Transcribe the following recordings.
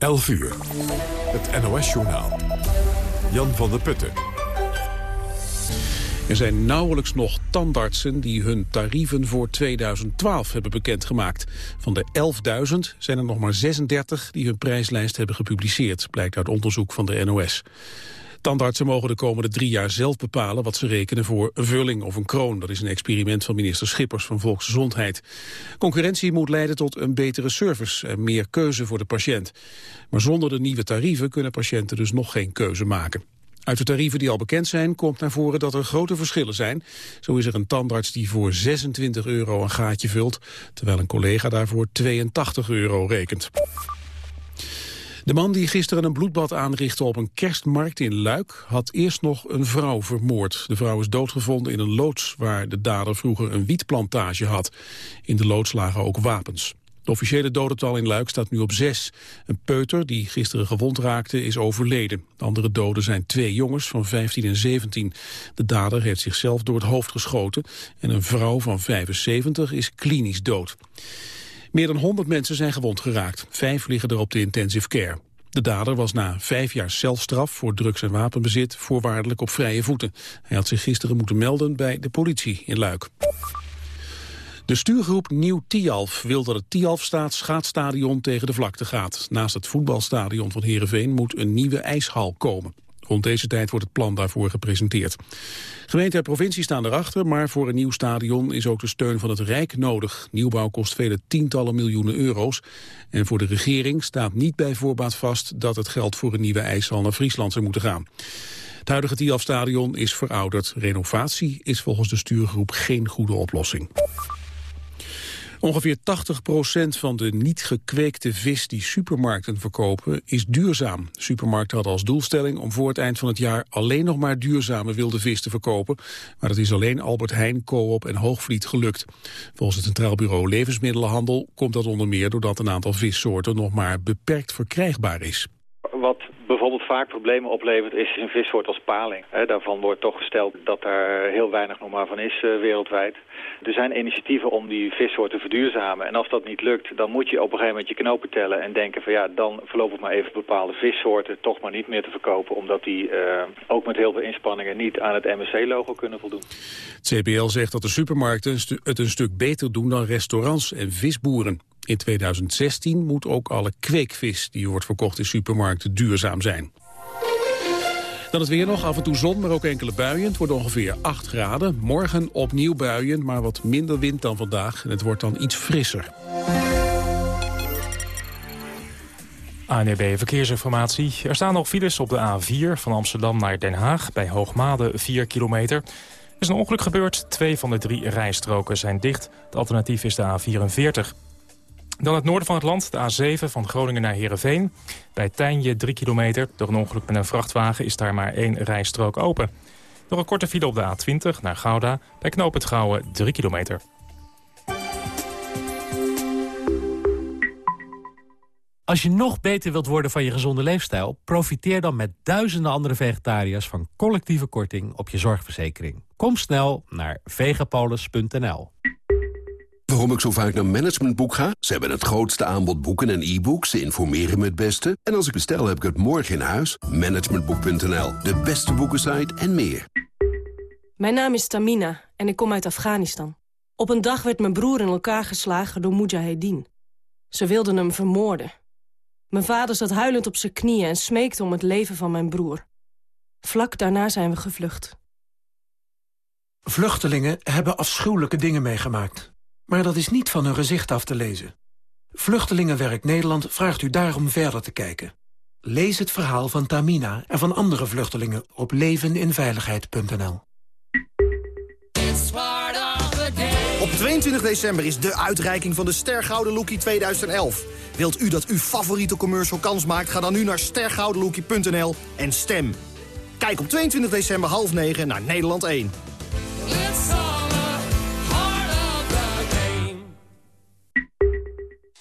11 uur. Het NOS-journaal. Jan van der Putten. Er zijn nauwelijks nog tandartsen die hun tarieven voor 2012 hebben bekendgemaakt. Van de 11.000 zijn er nog maar 36 die hun prijslijst hebben gepubliceerd, blijkt uit onderzoek van de NOS. Tandartsen mogen de komende drie jaar zelf bepalen wat ze rekenen voor een vulling of een kroon. Dat is een experiment van minister Schippers van Volksgezondheid. Concurrentie moet leiden tot een betere service en meer keuze voor de patiënt. Maar zonder de nieuwe tarieven kunnen patiënten dus nog geen keuze maken. Uit de tarieven die al bekend zijn komt naar voren dat er grote verschillen zijn. Zo is er een tandarts die voor 26 euro een gaatje vult, terwijl een collega daarvoor 82 euro rekent. De man die gisteren een bloedbad aanrichtte op een kerstmarkt in Luik... had eerst nog een vrouw vermoord. De vrouw is doodgevonden in een loods waar de dader vroeger een wietplantage had. In de loods lagen ook wapens. Het officiële dodental in Luik staat nu op zes. Een peuter die gisteren gewond raakte is overleden. De andere doden zijn twee jongens van 15 en 17. De dader heeft zichzelf door het hoofd geschoten... en een vrouw van 75 is klinisch dood. Meer dan 100 mensen zijn gewond geraakt. Vijf liggen er op de intensive care. De dader was na vijf jaar celstraf voor drugs- en wapenbezit voorwaardelijk op vrije voeten. Hij had zich gisteren moeten melden bij de politie in Luik. De stuurgroep Nieuw Tialf wil dat het Tialfstaat schaatsstadion tegen de vlakte gaat. Naast het voetbalstadion van Heerenveen moet een nieuwe ijshal komen. Rond deze tijd wordt het plan daarvoor gepresenteerd. Gemeente en provincie staan erachter, maar voor een nieuw stadion is ook de steun van het Rijk nodig. Nieuwbouw kost vele tientallen miljoenen euro's. En voor de regering staat niet bij voorbaat vast dat het geld voor een nieuwe ijshal naar Friesland zou moeten gaan. Het huidige Tialf-stadion is verouderd. Renovatie is volgens de stuurgroep geen goede oplossing. Ongeveer 80% van de niet gekweekte vis die supermarkten verkopen is duurzaam. Supermarkten hadden als doelstelling om voor het eind van het jaar alleen nog maar duurzame wilde vis te verkopen. Maar dat is alleen Albert Heijn, Coop en Hoogvliet gelukt. Volgens het Centraal Bureau Levensmiddelenhandel komt dat onder meer doordat een aantal vissoorten nog maar beperkt verkrijgbaar is. Wat vaak problemen oplevert is een vissoort als paling. daarvan wordt toch gesteld dat daar heel weinig nog maar van is uh, wereldwijd. Er zijn initiatieven om die vissoort te verduurzamen. En als dat niet lukt, dan moet je op een gegeven moment je knopen tellen en denken van ja, dan voorlopig maar even bepaalde vissoorten toch maar niet meer te verkopen. Omdat die uh, ook met heel veel inspanningen niet aan het MSC-logo kunnen voldoen. Het CBL zegt dat de supermarkten het een stuk beter doen dan restaurants en visboeren. In 2016 moet ook alle kweekvis die wordt verkocht in supermarkten duurzaam zijn. Dan het weer nog, af en toe zon, maar ook enkele buien. Het wordt ongeveer 8 graden. Morgen opnieuw buien, maar wat minder wind dan vandaag. En het wordt dan iets frisser. ANEB Verkeersinformatie. Er staan nog files op de A4 van Amsterdam naar Den Haag... bij Hoogmade 4 kilometer. Er is een ongeluk gebeurd. Twee van de drie rijstroken zijn dicht. Het alternatief is de A44. Dan het noorden van het land, de A7 van Groningen naar Heerenveen. Bij Tijnje 3 kilometer. Door een ongeluk met een vrachtwagen is daar maar één rijstrook open. Door een korte file op de A20 naar Gouda. Bij Knoop het Gouwen 3 kilometer. Als je nog beter wilt worden van je gezonde leefstijl... profiteer dan met duizenden andere vegetariërs... van collectieve korting op je zorgverzekering. Kom snel naar vegapolis.nl. Waarom ik zo vaak naar Managementboek ga? Ze hebben het grootste aanbod boeken en e-books. Ze informeren me het beste. En als ik bestel, heb ik het morgen in huis. Managementboek.nl, de beste boekensite en meer. Mijn naam is Tamina en ik kom uit Afghanistan. Op een dag werd mijn broer in elkaar geslagen door Mujahedin. Ze wilden hem vermoorden. Mijn vader zat huilend op zijn knieën en smeekte om het leven van mijn broer. Vlak daarna zijn we gevlucht. Vluchtelingen hebben afschuwelijke dingen meegemaakt. Maar dat is niet van hun gezicht af te lezen. Vluchtelingenwerk Nederland vraagt u daarom verder te kijken. Lees het verhaal van Tamina en van andere vluchtelingen op leveninveiligheid.nl. Op 22 december is de uitreiking van de Stergouden Lookie 2011. Wilt u dat uw favoriete commercial kans maakt? Ga dan nu naar stergoudenlookie.nl en stem. Kijk op 22 december half 9 naar Nederland 1.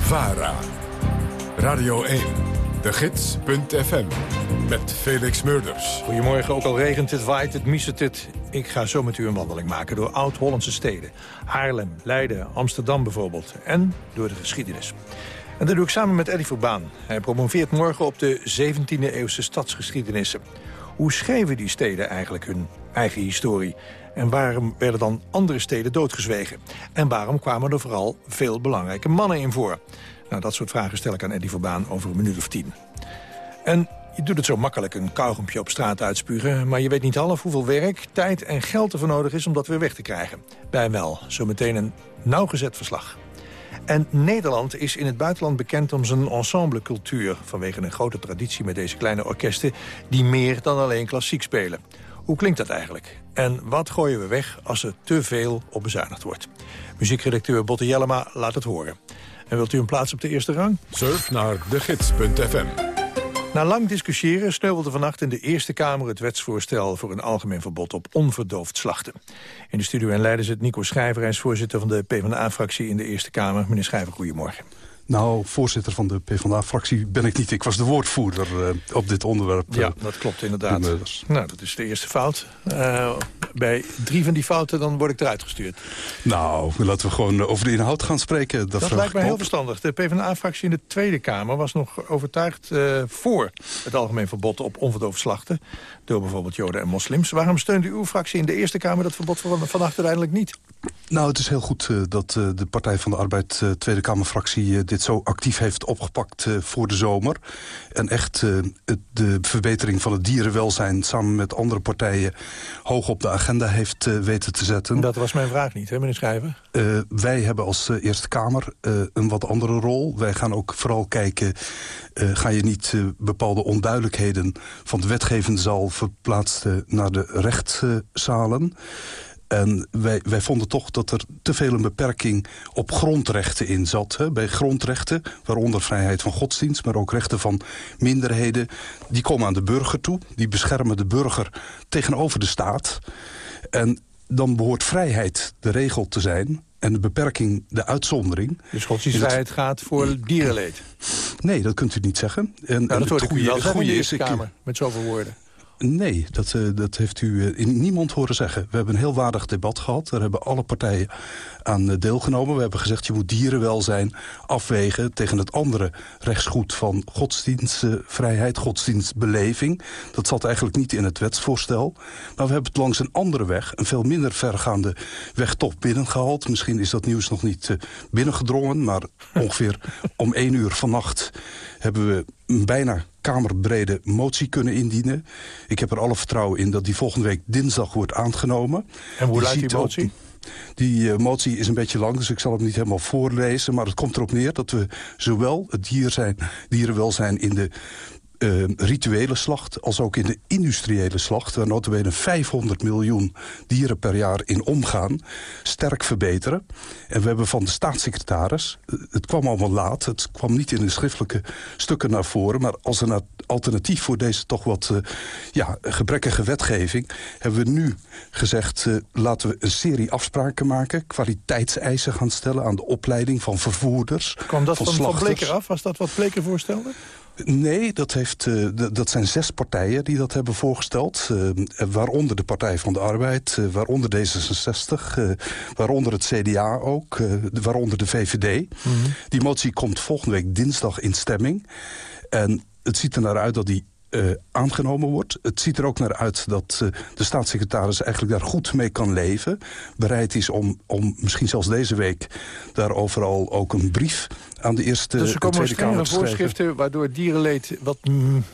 VARA. Radio 1. De Gids.fm. Met Felix Murders. Goedemorgen, ook al regent het, waait het, miset het. Ik ga zo met u een wandeling maken door oud-Hollandse steden. Haarlem, Leiden, Amsterdam bijvoorbeeld. En door de geschiedenis. En dat doe ik samen met Eddie Verbaan. Hij promoveert morgen op de 17e-eeuwse stadsgeschiedenissen. Hoe schreven die steden eigenlijk hun eigen historie? En waarom werden dan andere steden doodgezwegen? En waarom kwamen er vooral veel belangrijke mannen in voor? Nou, dat soort vragen stel ik aan Eddie Verbaan over een minuut of tien. En je doet het zo makkelijk een kauwgompje op straat uitspugen... maar je weet niet half hoeveel werk, tijd en geld er voor nodig is om dat weer weg te krijgen. Bij wel, zometeen een nauwgezet verslag. En Nederland is in het buitenland bekend om zijn ensemblecultuur... vanwege een grote traditie met deze kleine orkesten... die meer dan alleen klassiek spelen. Hoe klinkt dat eigenlijk? En wat gooien we weg als er te veel op bezuinigd wordt? Muziekredacteur Botte Jellema laat het horen. En wilt u een plaats op de eerste rang? Surf naar degids.fm. Na lang discussiëren sneuvelde vannacht in de Eerste Kamer het wetsvoorstel voor een algemeen verbod op onverdoofd slachten. In de studio in Leiden zit Nico Schrijver, hij is voorzitter van de PvdA-fractie in de Eerste Kamer. Meneer Schrijver, goedemorgen. Nou, voorzitter van de PvdA-fractie ben ik niet. Ik was de woordvoerder uh, op dit onderwerp. Ja, dat klopt inderdaad. Nou, dat is de eerste fout. Uh, bij drie van die fouten dan word ik eruit gestuurd. Nou, laten we gewoon over de inhoud gaan spreken. Dat, dat lijkt mij heel verstandig. De PvdA-fractie in de Tweede Kamer was nog overtuigd uh, voor het algemeen verbod op onverdoofd slachten. Door bijvoorbeeld joden en moslims. Waarom steunde uw fractie in de Eerste Kamer dat verbod van, vannacht uiteindelijk niet? Nou, het is heel goed uh, dat uh, de Partij van de Arbeid, uh, Tweede Kamerfractie... dit zo actief heeft opgepakt voor de zomer. En echt het, de verbetering van het dierenwelzijn... samen met andere partijen hoog op de agenda heeft weten te zetten. Dat was mijn vraag niet, hè, meneer Schrijver? wij hebben als Eerste Kamer een wat andere rol. Wij gaan ook vooral kijken... ga je niet bepaalde onduidelijkheden van de wetgevende zaal... verplaatsen naar de rechtszalen... En wij, wij vonden toch dat er te veel een beperking op grondrechten in zat. Hè. Bij grondrechten, waaronder vrijheid van godsdienst... maar ook rechten van minderheden, die komen aan de burger toe. Die beschermen de burger tegenover de staat. En dan behoort vrijheid de regel te zijn en de beperking de uitzondering. Dus godsdienstvrijheid gaat voor dierenleed? Nee, dat kunt u niet zeggen. En, nou, dat hoorde ik u wel zeggen in de Eerste Kamer, met zoveel woorden. Nee, dat, uh, dat heeft u in niemand horen zeggen. We hebben een heel waardig debat gehad. Daar hebben alle partijen aan uh, deelgenomen. We hebben gezegd, je moet dierenwelzijn afwegen... tegen het andere rechtsgoed van godsdienstvrijheid, godsdienstbeleving. Dat zat eigenlijk niet in het wetsvoorstel. Maar we hebben het langs een andere weg, een veel minder vergaande weg toch binnengehaald. Misschien is dat nieuws nog niet binnengedrongen... maar ongeveer om één uur vannacht hebben we bijna kamerbrede motie kunnen indienen. Ik heb er alle vertrouwen in dat die volgende week dinsdag wordt aangenomen. En hoe luidt die motie? Die uh, motie is een beetje lang, dus ik zal het niet helemaal voorlezen. Maar het komt erop neer dat we zowel het dier zijn, dierenwelzijn in de uh, rituele slacht als ook in de industriële slacht... waar notabene 500 miljoen dieren per jaar in omgaan, sterk verbeteren. En we hebben van de staatssecretaris, het kwam allemaal laat... het kwam niet in de schriftelijke stukken naar voren... maar als een alternatief voor deze toch wat uh, ja, gebrekkige wetgeving... hebben we nu gezegd, uh, laten we een serie afspraken maken... kwaliteitseisen gaan stellen aan de opleiding van vervoerders. Kwam dat van, van, van Bleker af? Was dat wat Bleker voorstelde? Nee, dat, heeft, uh, dat zijn zes partijen die dat hebben voorgesteld. Uh, waaronder de Partij van de Arbeid, uh, waaronder D66, waaronder het CDA ook, waaronder de VVD. Mm -hmm. Die motie komt volgende week dinsdag in stemming. En het ziet er naar uit dat die uh, aangenomen wordt. Het ziet er ook naar uit dat uh, de staatssecretaris eigenlijk daar goed mee kan leven. Bereid is om, om misschien zelfs deze week daar overal ook een brief aan de Eerste dus komen Tweede Kamer te voorschriften waardoor dierenleed wat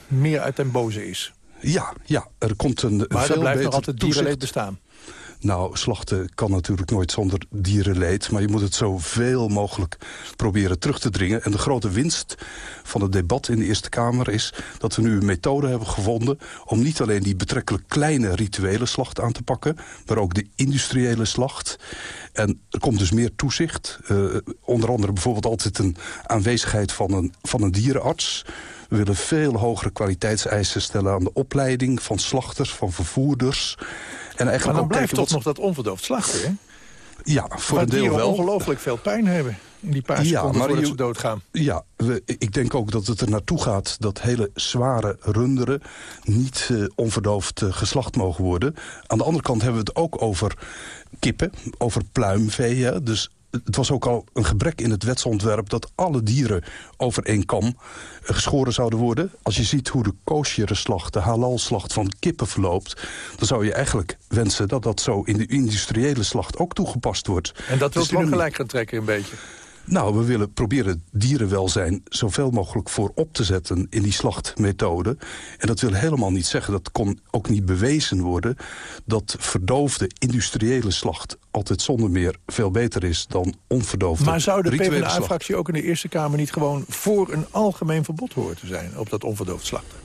meer uit den boze is? Ja, ja er komt een maar veel er blijft beter nog altijd dierenleed bestaan? Nou, slachten kan natuurlijk nooit zonder dierenleed... maar je moet het zoveel mogelijk proberen terug te dringen. En de grote winst van het debat in de Eerste Kamer is... dat we nu een methode hebben gevonden... om niet alleen die betrekkelijk kleine rituele slacht aan te pakken... maar ook de industriële slacht. En er komt dus meer toezicht. Uh, onder andere bijvoorbeeld altijd een aanwezigheid van een, van een dierenarts... We willen veel hogere kwaliteitseisen stellen aan de opleiding van slachters, van vervoerders. En eigenlijk maar dan blijft toch nog dat onverdoofd slachten, hè? Ja, voor een deel wel. ongelooflijk veel pijn hebben in die paar ja, seconden voordat ze doodgaan. Ja, we, ik denk ook dat het er naartoe gaat dat hele zware runderen... niet uh, onverdoofd uh, geslacht mogen worden. Aan de andere kant hebben we het ook over kippen, over pluimvee. Dus het was ook al een gebrek in het wetsontwerp... dat alle dieren over één kam eh, geschoren zouden worden. Als je ziet hoe de koosjerenslacht, de halalslacht van kippen verloopt... dan zou je eigenlijk wensen dat dat zo in de industriële slacht ook toegepast wordt. En dat wilt u nu gelijk gaan trekken een beetje? Nou, we willen proberen dierenwelzijn zoveel mogelijk voor op te zetten in die slachtmethode. En dat wil helemaal niet zeggen, dat kon ook niet bewezen worden... dat verdoofde industriële slacht altijd zonder meer veel beter is dan onverdoofde Maar zou de PvdA-fractie ook in de Eerste Kamer niet gewoon voor een algemeen verbod horen te zijn... op dat onverdoofd slachten?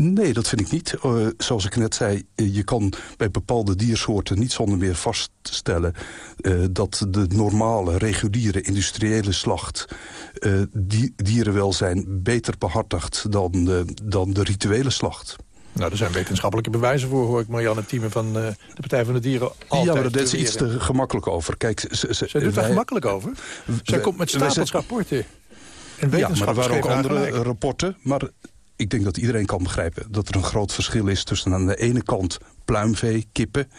Nee, dat vind ik niet. Uh, zoals ik net zei, eh, je kan bij bepaalde diersoorten niet zonder meer vaststellen... Uh, dat de normale, reguliere, industriële slacht... die dierenwelzijn beter behartigt dan, dan de rituele slacht. Nou, er zijn wetenschappelijke bewijzen voor, hoor ik Marianne Thieme van de Partij van de Dieren altijd Ja, maar daar is iets te gemakkelijk over. Kijk, ze, ze, Zij doet daar gemakkelijk over? Zij komt met stapels rapporten. En ja, maar er waren ook andere rapporten. Maar ik denk dat iedereen kan begrijpen dat er een groot verschil is... tussen aan de ene kant pluimvee, kippen,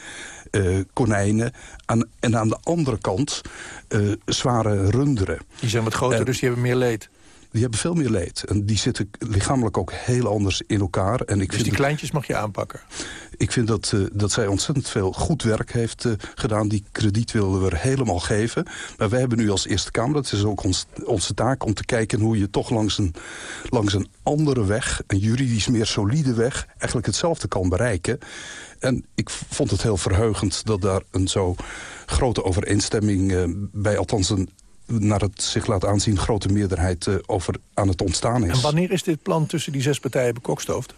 uh, konijnen... Aan, en aan de andere kant uh, zware runderen. Die zijn wat groter, dus die hebben meer leed die hebben veel meer leed. En die zitten lichamelijk ook heel anders in elkaar. En ik dus vind die kleintjes mag je aanpakken? Ik vind dat, uh, dat zij ontzettend veel goed werk heeft uh, gedaan. Die krediet willen we er helemaal geven. Maar wij hebben nu als Eerste Kamer, dat is ook ons, onze taak... om te kijken hoe je toch langs een, langs een andere weg... een juridisch meer solide weg... eigenlijk hetzelfde kan bereiken. En ik vond het heel verheugend dat daar een zo grote overeenstemming... Uh, bij althans een naar het zich laat aanzien grote meerderheid uh, over aan het ontstaan is. En wanneer is dit plan tussen die zes partijen bekokstoofd?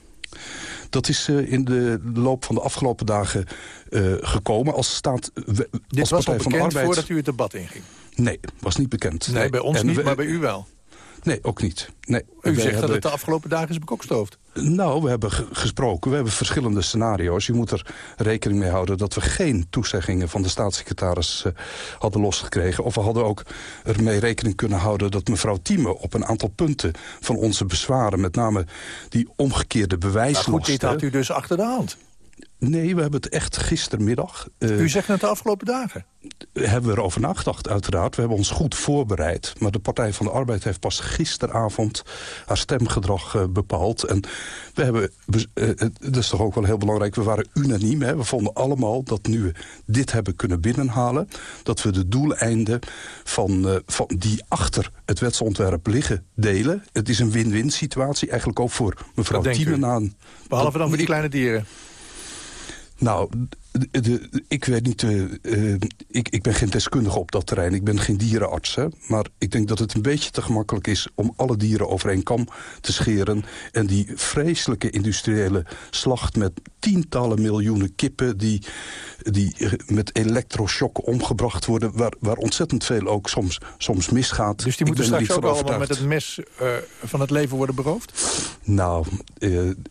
Dat is uh, in de loop van de afgelopen dagen uh, gekomen. Als staat, Dit als was Partij van de Arbeid... voordat u het debat inging? Nee, was niet bekend. Nee, nee. bij ons en niet, we, maar bij u wel. Nee, ook niet. Nee, U zegt hebben... dat het de afgelopen dagen is bekokstoofd. Nou, we hebben gesproken. We hebben verschillende scenario's. Je moet er rekening mee houden dat we geen toezeggingen van de staatssecretaris uh, hadden losgekregen. Of we hadden ook ermee rekening kunnen houden dat mevrouw Thieme op een aantal punten van onze bezwaren, met name die omgekeerde bewijslasten... Maar goed, dit had u dus achter de hand. Nee, we hebben het echt gistermiddag... Uh, U zegt het de afgelopen dagen? Hebben we erover nagedacht, uiteraard. We hebben ons goed voorbereid. Maar de Partij van de Arbeid heeft pas gisteravond haar stemgedrag uh, bepaald. En we hebben, uh, dat is toch ook wel heel belangrijk, we waren unaniem. Hè? We vonden allemaal dat nu we dit hebben kunnen binnenhalen... dat we de doeleinden van, van die achter het wetsontwerp liggen delen. Het is een win-win situatie, eigenlijk ook voor mevrouw Tiemenaan. Behalve dan voor die kleine dieren. Nou, de, ik weet niet, uh, ik, ik ben geen deskundige op dat terrein. Ik ben geen dierenarts. Hè? Maar ik denk dat het een beetje te gemakkelijk is... om alle dieren over één kam te scheren. En die vreselijke industriële slacht met tientallen miljoenen kippen... die, die met elektroshock omgebracht worden... Waar, waar ontzettend veel ook soms, soms misgaat. Dus die moeten straks ook allemaal met het mes uh, van het leven worden beroofd? Nou,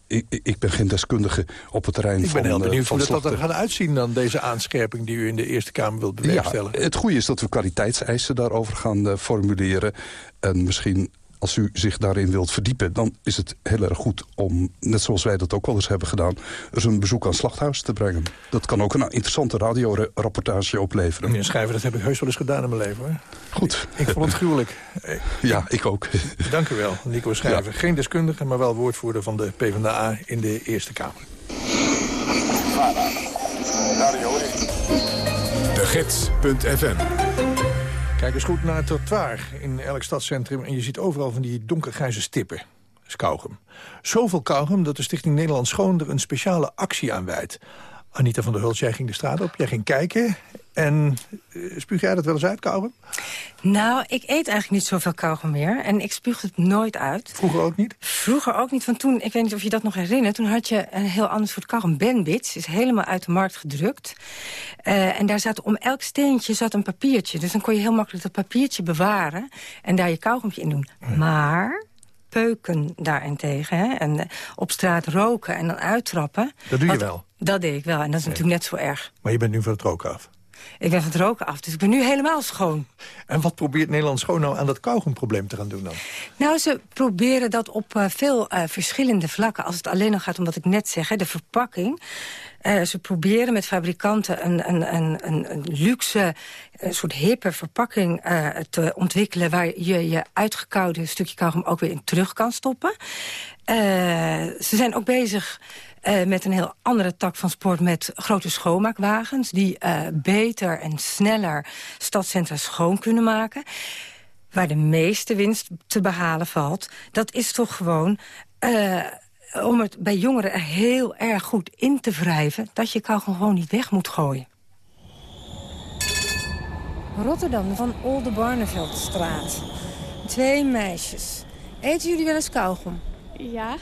ik, ik ben geen deskundige op het terrein ik van... Ik ben heel benieuwd hoe dat, dat er gaat uitzien dan, deze aanscherping die u in de Eerste Kamer wilt bewerkstelligen? Ja, het goede is dat we kwaliteitseisen daarover gaan uh, formuleren. En misschien als u zich daarin wilt verdiepen... dan is het heel erg goed om, net zoals wij dat ook wel eens hebben gedaan... eens een bezoek aan Slachthuis te brengen. Dat kan ook een interessante radiorapportage opleveren. Meneer Schrijver, dat heb ik heus wel eens gedaan in mijn leven. Hoor. Goed. Ik, vond het gruwelijk. Ja, ik ook. Dank u wel, Nico Schrijver. Geen deskundige, maar wel woordvoerder van de PvdA in de Eerste Kamer. De Gids.fm Kijk eens goed naar het trottoir in elk stadscentrum... en je ziet overal van die donkergrijze stippen. Dat is kauwgum. Zoveel kauwgum dat de Stichting Nederland Schoon... er een speciale actie aan wijdt. Anita van der Hulst, jij ging de straat op, jij ging kijken. En uh, spuug jij dat wel eens uit, kauwgom? Nou, ik eet eigenlijk niet zoveel kauwgom meer. En ik spuug het nooit uit. Vroeger ook niet? Vroeger ook niet. Want toen, ik weet niet of je dat nog herinnert... toen had je een heel ander soort kauwgom. Bandits is helemaal uit de markt gedrukt. Uh, en daar zat om elk steentje zat een papiertje. Dus dan kon je heel makkelijk dat papiertje bewaren... en daar je kauwgompje in doen. Maar peuken daarentegen. Hè? En uh, op straat roken en dan uittrappen. Dat doe je Wat, wel? Dat deed ik wel. En dat is nee. natuurlijk net zo erg. Maar je bent nu van het roken af? Ik ben van het roken af, dus ik ben nu helemaal schoon. En wat probeert Nederland schoon nou aan dat kauwgomprobleem te gaan doen dan? Nou, ze proberen dat op uh, veel uh, verschillende vlakken. Als het alleen nog gaat om wat ik net zeg, hè, de verpakking. Uh, ze proberen met fabrikanten een, een, een, een, luxe, een soort hippe verpakking uh, te ontwikkelen... waar je je uitgekoude stukje kauwgom ook weer in terug kan stoppen. Uh, ze zijn ook bezig uh, met een heel andere tak van sport... met grote schoonmaakwagens die uh, beter en sneller stadscentra schoon kunnen maken. Waar de meeste winst te behalen valt, dat is toch gewoon... Uh, om het bij jongeren er heel erg goed in te wrijven... dat je kauwgom gewoon niet weg moet gooien. Rotterdam, van Oldenbarneveldstraat. Twee meisjes. Eten jullie wel eens kauwgom? Ja.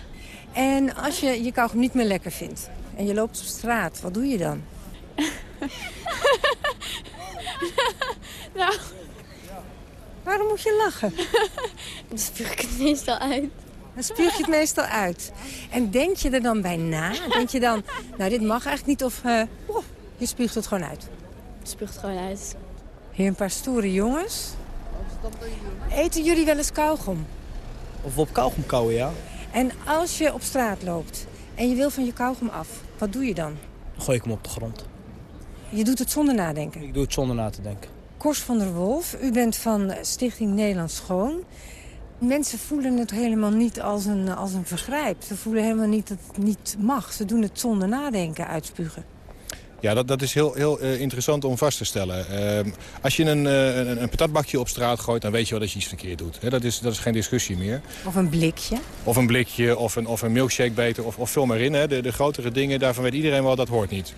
En als je je kauwgom niet meer lekker vindt en je loopt op straat, wat doe je dan? nou... Waarom moet je lachen? Dan spuug ik het meestal uit. Dan spuug je het meestal uit. En denk je er dan bij na? Denk je dan, nou dit mag eigenlijk niet of uh, oh, je spuugt het gewoon uit? Het spuugt gewoon uit. Hier een paar stoere jongens. Eten jullie wel eens kauwgom? Of we op kauwgom kauwen, ja. En als je op straat loopt en je wil van je kauwgom af, wat doe je dan? Dan gooi ik hem op de grond. Je doet het zonder nadenken? Ik doe het zonder na te denken. Kors van der Wolf, u bent van Stichting Nederland Schoon. Mensen voelen het helemaal niet als een, als een vergrijp. Ze voelen helemaal niet dat het niet mag. Ze doen het zonder nadenken, uitspugen. Ja, dat, dat is heel, heel uh, interessant om vast te stellen. Uh, als je een, uh, een, een patatbakje op straat gooit, dan weet je wel dat je iets verkeerd doet. He, dat, is, dat is geen discussie meer. Of een blikje. Of een blikje, of een, of een milkshake beter, of, of vul maar in. Hè. De, de grotere dingen, daarvan weet iedereen wel, dat hoort niet.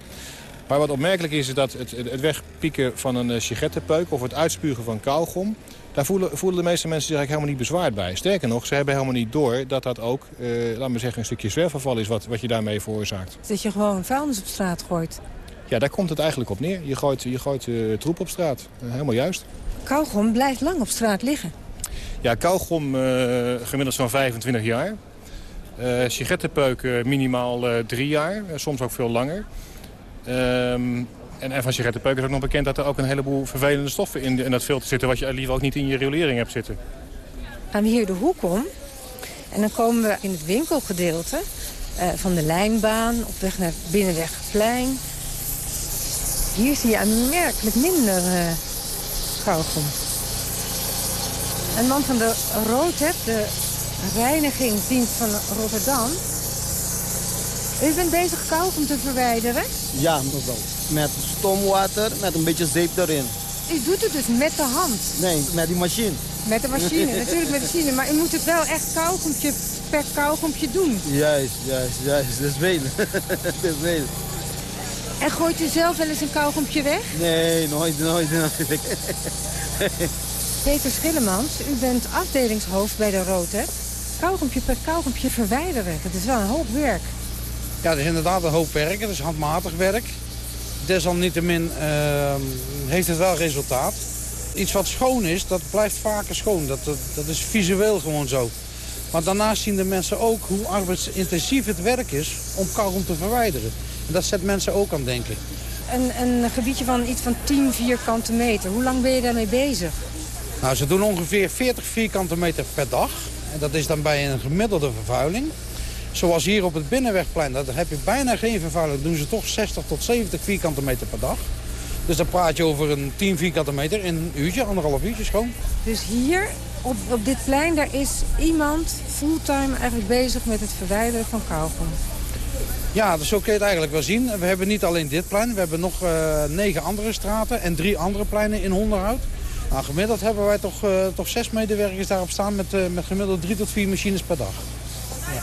Maar wat opmerkelijk is, is dat het, het wegpieken van een sigarettenpeuk... of het uitspugen van kauwgom... daar voelen, voelen de meeste mensen zich eigenlijk helemaal niet bezwaard bij. Sterker nog, ze hebben helemaal niet door dat dat ook, uh, laat me zeggen, een stukje zwerfafval is... wat, wat je daarmee veroorzaakt. Dat je gewoon vuilnis op straat gooit. Ja, daar komt het eigenlijk op neer. Je gooit, je gooit uh, troep op straat. Uh, helemaal juist. Kauwgom blijft lang op straat liggen. Ja, kauwgom uh, gemiddeld zo'n 25 jaar. sigarettenpeuken minimaal drie jaar, soms ook veel langer. Um, en, en van sigarettenpeuken is ook nog bekend dat er ook een heleboel vervelende stoffen in, de, in dat filter zitten... wat je liever ook niet in je riolering hebt zitten. Gaan we hier de hoek om en dan komen we in het winkelgedeelte van de lijnbaan... op weg naar het Binnenwegplein. Hier zie je aanmerkelijk minder uh, kauwgom. Een man van de Roodheb, de reinigingsdienst van Rotterdam. U bent bezig kauwgom te verwijderen? Ja, mevrouw. Met stoomwater, met een beetje zeep erin. U doet het dus met de hand? Nee, met die machine. Met de machine, natuurlijk met de machine. Maar u moet het wel echt kauwgompje per kauwgompje doen. Juist, juist, juist. Dat is veel. dat is veel. En gooit u zelf wel eens een kauwgompje weg? Nee, nooit, nooit, nooit. Peter Schillemans, u bent afdelingshoofd bij de Rood, Kauwgompje per kauwgompje verwijderen, dat is wel een hoop werk. Ja, dat is inderdaad een hoop werk, dat is handmatig werk. Desalniettemin uh, heeft het wel resultaat. Iets wat schoon is, dat blijft vaker schoon. Dat, dat, dat is visueel gewoon zo. Maar daarnaast zien de mensen ook hoe arbeidsintensief het werk is om kauwgom te verwijderen. Dat zet mensen ook aan denken. Een, een gebiedje van iets van 10 vierkante meter. Hoe lang ben je daarmee bezig? Nou, ze doen ongeveer 40 vierkante meter per dag. En dat is dan bij een gemiddelde vervuiling. Zoals hier op het Binnenwegplein, daar heb je bijna geen vervuiling. doen ze toch 60 tot 70 vierkante meter per dag. Dus dan praat je over een 10 vierkante meter in een uurtje, anderhalf uurtje schoon. Dus hier op, op dit plein, daar is iemand fulltime eigenlijk bezig met het verwijderen van kauwgom. Ja, dus zo kun je het eigenlijk wel zien. We hebben niet alleen dit plein, we hebben nog uh, negen andere straten en drie andere pleinen in onderhoud. Nou, gemiddeld hebben wij toch, uh, toch zes medewerkers daarop staan met, uh, met gemiddeld drie tot vier machines per dag. Ja.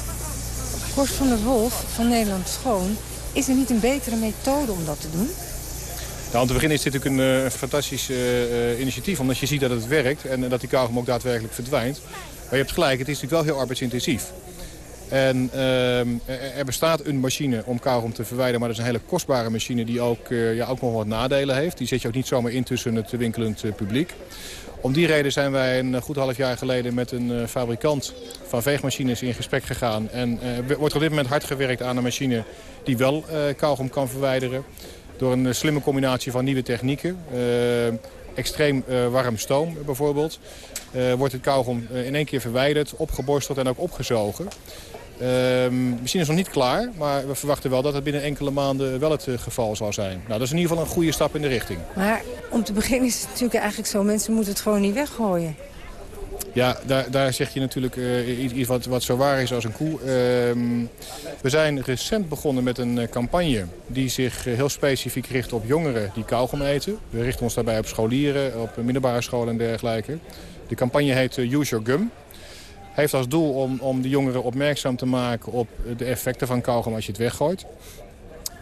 Van der Wolf van Nederland Schoon Is er niet een betere methode om dat te doen? Nou, om te beginnen is dit natuurlijk een, uh, fantastisch uh, initiatief. Omdat je ziet dat het werkt en dat die kauwgom ook daadwerkelijk verdwijnt. Maar je hebt gelijk, het is natuurlijk wel heel arbeidsintensief. En uh, er bestaat een machine om kauwgom te verwijderen, maar dat is een hele kostbare machine die ook, uh, ja, ook nog wat nadelen heeft. Die zet je ook niet zomaar in tussen het winkelend uh, publiek. Om die reden zijn wij een goed half jaar geleden met een fabrikant van veegmachines in gesprek gegaan. En wordt op dit moment hard gewerkt aan een machine die wel kauwgom kan verwijderen. Door een slimme combinatie van nieuwe technieken. extreem warm stoom bijvoorbeeld. wordt het kauwgom in één keer verwijderd, opgeborsteld en ook opgezogen. Uh, misschien is nog niet klaar, maar we verwachten wel dat het binnen enkele maanden wel het uh, geval zal zijn. Nou, dat is in ieder geval een goede stap in de richting. Maar om te beginnen is het natuurlijk eigenlijk zo, mensen moeten het gewoon niet weggooien. Ja, daar, daar zeg je natuurlijk uh, iets wat, wat zo waar is als een koe. Ehm, we zijn recent begonnen met een uh, campagne die zich heel specifiek richt op jongeren die kauwgom eten. We richten ons daarbij op scholieren, op middelbare scholen en dergelijke. De campagne heet Use Your Gum heeft als doel om, om de jongeren opmerkzaam te maken op de effecten van kauwgom als je het weggooit.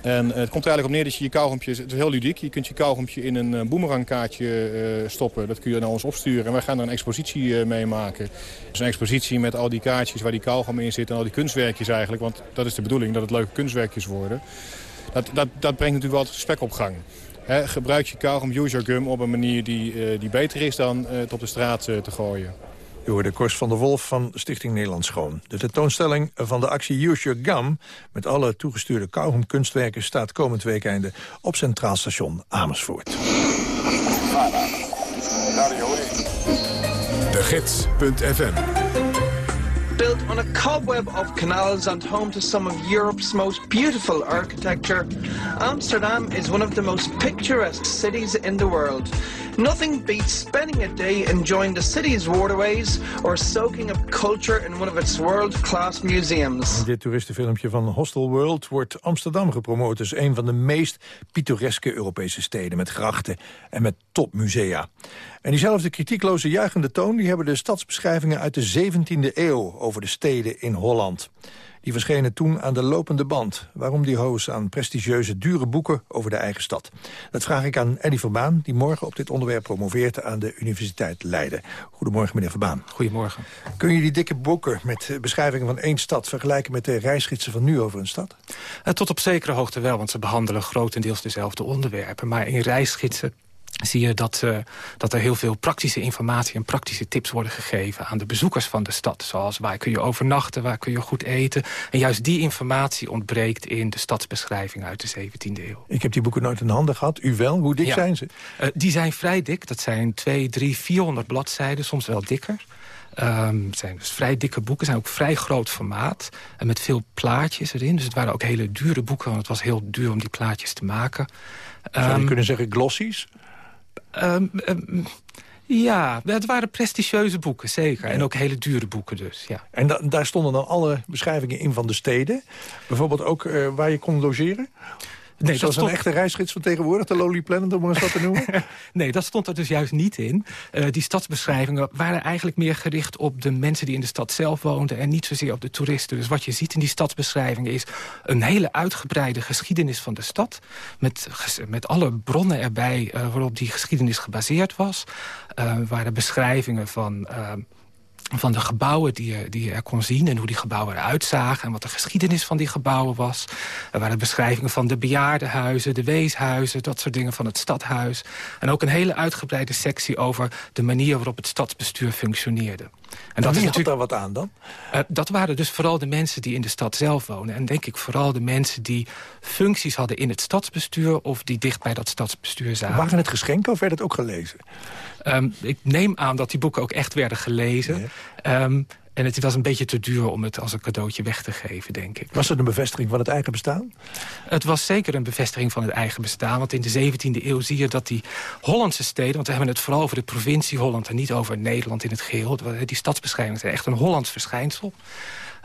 En het komt er eigenlijk op neer dat je je kauwgompje, het is heel ludiek, je kunt je kauwgompje in een boemerangkaartje uh, stoppen. Dat kun je naar ons opsturen en wij gaan er een expositie mee maken. Dus een expositie met al die kaartjes waar die kauwgom in zit en al die kunstwerkjes eigenlijk. Want dat is de bedoeling, dat het leuke kunstwerkjes worden. Dat, dat, dat brengt natuurlijk wel het gesprek op gang. gebruik je kauwgom, use your gum op een manier die, die beter is dan het op de straat te gooien. U hoorde Kors van der Wolf van Stichting Nederland Schoon. De tentoonstelling van de actie Use Your Gum... met alle toegestuurde kauwgomkunstwerken... staat komend weekende op Centraal Station Amersfoort. De Gids.fm built on a cobweb of canals and home to some of Europe's most beautiful architecture, Amsterdam is one of the most picturesque cities in the world. Nothing beats spending a day enjoying the city's waterways or soaking up culture in one of its world-class museums. In dit toeristenfilmpje van Hostel World wordt Amsterdam gepromoot als een van de meest pittoreske Europese steden met grachten en met topmusea. En diezelfde kritiekloze juichende toon die hebben de stadsbeschrijvingen uit de 17e eeuw over de steden in Holland. Die verschenen toen aan de lopende band. Waarom die hoos aan prestigieuze, dure boeken over de eigen stad? Dat vraag ik aan Eddie Verbaan, die morgen op dit onderwerp promoveert aan de Universiteit Leiden. Goedemorgen, meneer Verbaan. Goedemorgen. Kun je die dikke boeken met beschrijvingen van één stad vergelijken met de reisgidsen van nu over een stad? Uh, tot op zekere hoogte wel, want ze behandelen grotendeels dezelfde onderwerpen. Maar in reisgidsen zie je dat, uh, dat er heel veel praktische informatie en praktische tips worden gegeven aan de bezoekers van de stad. Zoals waar kun je overnachten, waar kun je goed eten. En juist die informatie ontbreekt in de stadsbeschrijving uit de 17e eeuw. Ik heb die boeken nooit in handen gehad. U wel? Hoe dik zijn ze? Uh, die zijn vrij dik. Dat zijn 2, 3, 400 bladzijden, soms wel dikker. Um, het zijn dus vrij dikke boeken, zijn ook vrij groot formaat. En met veel plaatjes erin. Dus het waren ook hele dure boeken, want het was heel duur om die plaatjes te maken. Zou je um, kunnen zeggen glossies? Um, um, ja, het waren prestigieuze boeken, zeker. En ook hele dure boeken dus, ja. En da daar stonden dan alle beschrijvingen in van de steden? Bijvoorbeeld ook uh, waar je kon logeren? Nee, Zoals stond... een echte reisgids van tegenwoordig, de Lonely Planet, om maar eens wat te noemen? nee, dat stond er dus juist niet in. Uh, die stadsbeschrijvingen waren eigenlijk meer gericht op de mensen die in de stad zelf woonden... en niet zozeer op de toeristen. Dus wat je ziet in die stadsbeschrijvingen is een hele uitgebreide geschiedenis van de stad... met, met alle bronnen erbij uh, waarop die geschiedenis gebaseerd was. Uh, waren beschrijvingen van van de gebouwen die je, die je er kon zien... en hoe die gebouwen eruit zagen en wat de geschiedenis van die gebouwen was. Er waren beschrijvingen van de bejaardenhuizen, de weeshuizen... dat soort dingen van het stadhuis. En ook een hele uitgebreide sectie over de manier waarop het stadsbestuur functioneerde. En dat is natuurlijk daar wat aan dan? Uh, dat waren dus vooral de mensen die in de stad zelf wonen. En denk ik vooral de mensen die functies hadden in het stadsbestuur... of die dicht bij dat stadsbestuur zaten. Waren het geschenken of werd het ook gelezen? Um, ik neem aan dat die boeken ook echt werden gelezen. Ja. Um, en het was een beetje te duur om het als een cadeautje weg te geven, denk ik. Was het een bevestiging van het eigen bestaan? Het was zeker een bevestiging van het eigen bestaan. Want in de 17e eeuw zie je dat die Hollandse steden... want we hebben het vooral over de provincie Holland... en niet over Nederland in het geheel. Die stadsbeschrijvingen zijn echt een Hollands verschijnsel.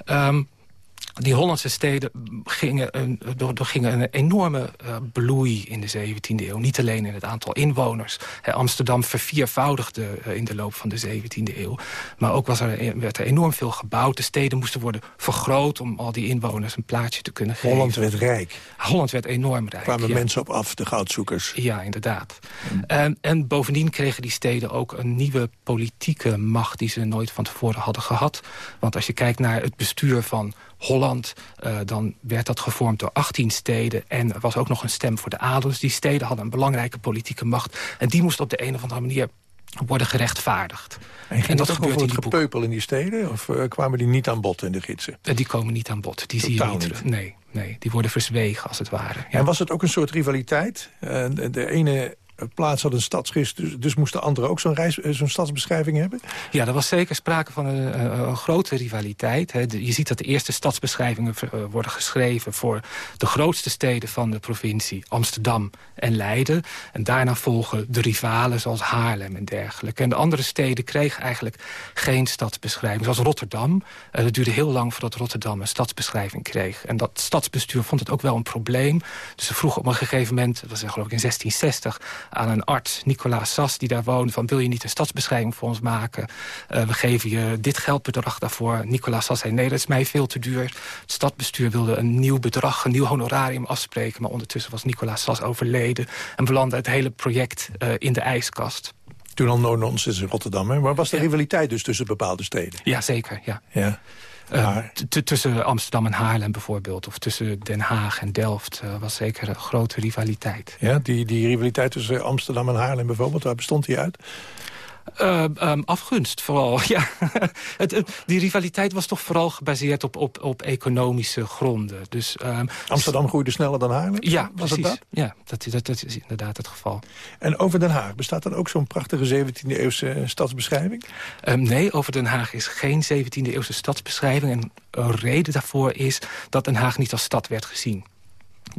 Um, die Hollandse steden gingen een, door, door gingen een enorme uh, bloei in de 17e eeuw. Niet alleen in het aantal inwoners. Amsterdam verviervoudigde uh, in de loop van de 17e eeuw. Maar ook was er, werd er enorm veel gebouwd. De steden moesten worden vergroot om al die inwoners een plaatsje te kunnen geven. Holland werd rijk. Holland werd enorm rijk. kwamen ja. mensen op af, de goudzoekers. Ja, inderdaad. En, en bovendien kregen die steden ook een nieuwe politieke macht... die ze nooit van tevoren hadden gehad. Want als je kijkt naar het bestuur van Holland, uh, dan werd dat gevormd door 18 steden... en er was ook nog een stem voor de adel. Dus die steden hadden een belangrijke politieke macht. En die moest op de een of andere manier worden gerechtvaardigd. En, ging en dat, dat gebeurt in het gepeupel in die steden? Of uh, kwamen die niet aan bod in de gidsen? Uh, die komen niet aan bod. Die zie je niet terug. Nee, nee, die worden verzwegen als het ware. Ja. En was het ook een soort rivaliteit? Uh, de ene plaats had een stadsgids, dus, dus moesten anderen ook zo'n zo'n stadsbeschrijving hebben? Ja, er was zeker sprake van een, een, een grote rivaliteit. Hè. Je ziet dat de eerste stadsbeschrijvingen worden geschreven... voor de grootste steden van de provincie, Amsterdam en Leiden. En daarna volgen de rivalen zoals Haarlem en dergelijke. En de andere steden kregen eigenlijk geen stadsbeschrijving. Zoals Rotterdam. Uh, het duurde heel lang voordat Rotterdam een stadsbeschrijving kreeg. En dat stadsbestuur vond het ook wel een probleem. Dus ze vroegen op een gegeven moment, dat was geloof ik in 1660 aan een arts, Nicolaas Sas, die daar woonde... van wil je niet een stadsbeschrijving voor ons maken? Uh, we geven je dit geldbedrag daarvoor. Nicolaas Sas zei, nee, dat is mij veel te duur. Het stadbestuur wilde een nieuw bedrag, een nieuw honorarium afspreken... maar ondertussen was Nicolaas Sas overleden... en belandde het hele project uh, in de ijskast. Toen al no-nonsense in Rotterdam, hè? Maar was de ja. rivaliteit dus tussen bepaalde steden? Ja, zeker, ja. ja. Uh, tussen Amsterdam en Haarlem bijvoorbeeld. Of tussen Den Haag en Delft uh, was zeker een grote rivaliteit. Ja, die, die rivaliteit tussen Amsterdam en Haarlem bijvoorbeeld, waar bestond die uit? Uh, um, afgunst vooral, ja. het, het, die rivaliteit was toch vooral gebaseerd op, op, op economische gronden. Dus, um, Amsterdam groeide sneller dan Haarlem? Ja, was precies. Het dat? Ja, dat, dat, dat, is inderdaad het geval. En over Den Haag, bestaat dan ook zo'n prachtige 17e-eeuwse stadsbeschrijving? Um, nee, over Den Haag is geen 17e-eeuwse stadsbeschrijving. En een reden daarvoor is dat Den Haag niet als stad werd gezien.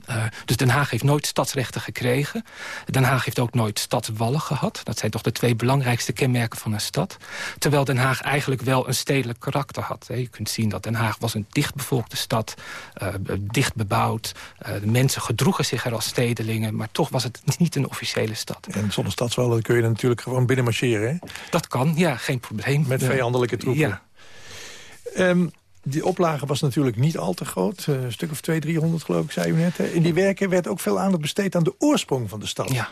Uh, dus Den Haag heeft nooit stadsrechten gekregen. Den Haag heeft ook nooit stadswallen gehad. Dat zijn toch de twee belangrijkste kenmerken van een stad. Terwijl Den Haag eigenlijk wel een stedelijk karakter had. Hè. Je kunt zien dat Den Haag was een dichtbevolkte stad. Uh, dicht bebouwd. Uh, de mensen gedroegen zich er als stedelingen. Maar toch was het niet een officiële stad. En zonder stadswallen kun je natuurlijk gewoon binnen marcheren. Hè? Dat kan, ja, geen probleem. Met vijandelijke troepen. Ja. Um, die oplage was natuurlijk niet al te groot. Een stuk of 200, 300 geloof ik, zei u net. In die werken werd ook veel aandacht besteed aan de oorsprong van de stad. Ja.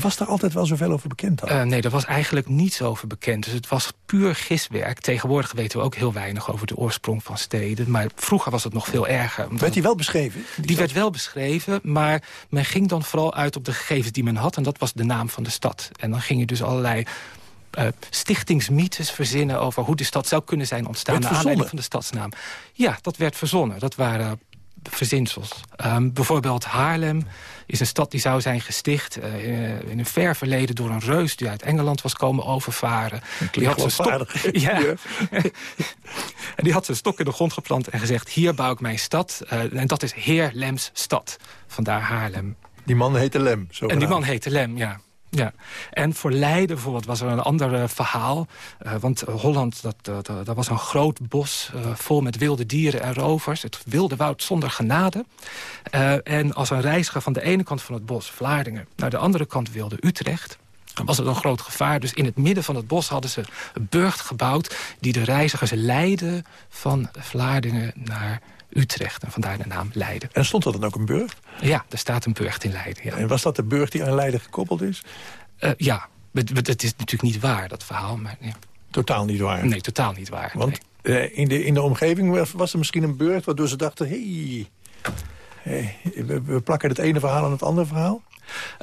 Was daar altijd wel zoveel over bekend? Uh, nee, daar was eigenlijk niets over bekend. Dus het was puur giswerk. Tegenwoordig weten we ook heel weinig over de oorsprong van steden. Maar vroeger was het nog veel erger. Werd die wel beschreven? Die, die werd wel beschreven, maar men ging dan vooral uit op de gegevens die men had. En dat was de naam van de stad. En dan ging je dus allerlei uh, stichtingsmythes verzinnen over hoe de stad zou kunnen zijn ontstaan. Naar aanleiding van de stadsnaam. Ja, dat werd verzonnen. Dat waren verzinsels. Um, bijvoorbeeld Haarlem is een stad die zou zijn gesticht uh, in een ver verleden door een reus die uit Engeland was komen overvaren. Die had, zijn stok, ja. ja. en die had zijn stok in de grond geplant en gezegd, hier bouw ik mijn stad. Uh, en dat is Heer Lems stad. Vandaar Haarlem. Die man heette Lem. Zo en die man heette Lem, ja. Ja, en voor Leiden bijvoorbeeld was er een ander uh, verhaal. Uh, want uh, Holland, dat, dat, dat, was een groot bos vol met wilde dieren en rovers. Het wilde woud zonder genade. en als een reiziger van de ene kant van het bos, Vlaardingen... naar de andere kant wilde, Utrecht was het een groot gevaar. Dus in het midden van het bos hadden ze een burcht gebouwd... die de reizigers leidde van Vlaardingen naar Utrecht. En vandaar de naam Leiden. En stond er dan ook een burcht? Ja, er staat een burcht in Leiden. Ja. En was dat de burcht die aan Leiden gekoppeld is? Uh, ja, het, is natuurlijk niet waar, dat verhaal. Maar, ja. Totaal niet waar? Nee, totaal niet waar. Want nee. uh, in, de, in de omgeving was, was er misschien een burcht... waardoor ze dachten, hey, hey, we, we plakken het ene verhaal aan het andere verhaal?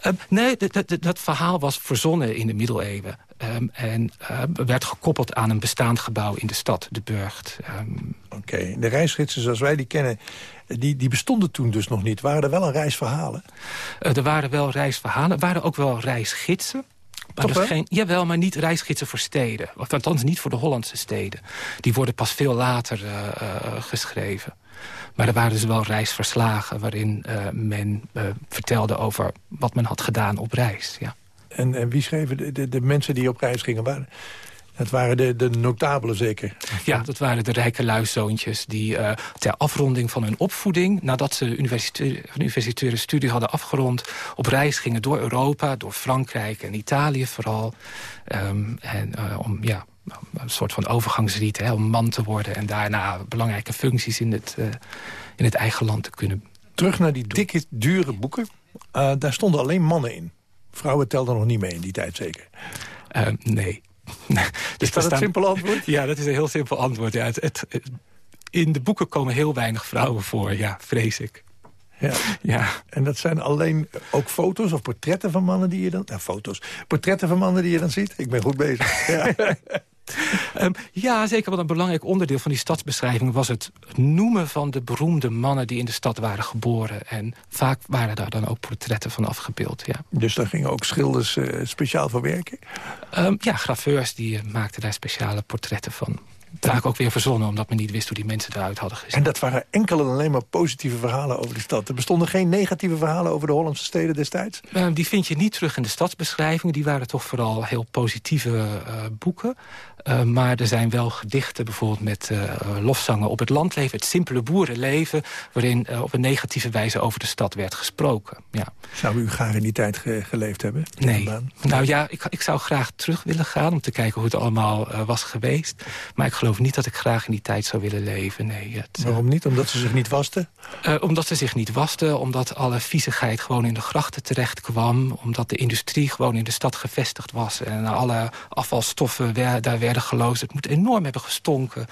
Uh, nee, dat verhaal was verzonnen in de middeleeuwen. Um, en uh, werd gekoppeld aan een bestaand gebouw in de stad, de Burgt. Um... Oké, okay. de reisgidsen zoals wij die kennen, die, die bestonden toen dus nog niet. Waren er wel een reisverhalen? Uh, er waren wel reisverhalen, er waren ook wel reisgidsen. Maar? Geen, jawel, maar niet reisgidsen voor steden. Althans niet voor de Hollandse steden. Die worden pas veel later uh, uh, geschreven. Maar er waren dus wel reisverslagen waarin uh, men uh, vertelde over wat men had gedaan op reis. Ja. En, en wie schreven de, de, de, mensen die op reis gingen? Waren, Het waren de, de notabelen zeker? Ja, dat waren de rijke luiszoontjes die uh, ter afronding van hun opvoeding... nadat ze de universitaire, studie hadden afgerond... op reis gingen door Europa, door Frankrijk en Italië vooral. Um, en uh, om, ja, een soort van overgangsriet, hè, om man te worden... en daarna belangrijke functies in het, uh, in het eigen land te kunnen Terug naar die dikke, dure boeken. daar stonden alleen mannen in. Vrouwen telden nog niet mee in die tijd zeker? nee. dus is dat een simpel antwoord? Ja, dat is een heel simpel antwoord. Ja, het, het, in de boeken komen heel weinig vrouwen voor, ja, vrees ik. Ja. ja. En dat zijn alleen ook foto's of portretten van mannen die je dan... Nou, foto's. Portretten van mannen die je dan ziet. Ik ben goed bezig. Ja. um, ja, zeker. Want een belangrijk onderdeel van die stadsbeschrijving... was het noemen van de beroemde mannen die in de stad waren geboren. En vaak waren daar dan ook portretten van afgebeeld, ja. Dus daar gingen ook schilders uh, speciaal voor werken? Um, ja, graveurs die uh, maakten daar speciale portretten van. Vaak ook weer verzonnen, omdat men niet wist hoe die mensen eruit hadden gezien. En dat waren enkel en alleen maar positieve verhalen over de stad. Er bestonden geen negatieve verhalen over de Hollandse steden destijds? Uh, die vind je niet terug in de stadsbeschrijvingen. Die waren toch vooral heel positieve uh, boeken. Uh, maar er zijn wel gedichten, bijvoorbeeld met uh, lofzangen op het landleven... het simpele boerenleven, waarin uh, op een negatieve wijze over de stad werd gesproken. Ja. Zou u graag in die tijd ge geleefd hebben? Nee. Nou ja, ik, ik zou graag terug willen gaan... om te kijken hoe het allemaal was geweest. Maar ik geloof niet dat ik graag in die tijd zou willen leven. Nee, het, Waarom niet? Omdat ze zich niet wasten? omdat ze zich niet wasten, omdat alle viezigheid gewoon in de grachten terecht kwam... omdat de industrie gewoon in de stad gevestigd was... en alle afvalstoffen daar werden geloosd. Het moet enorm hebben gestonken.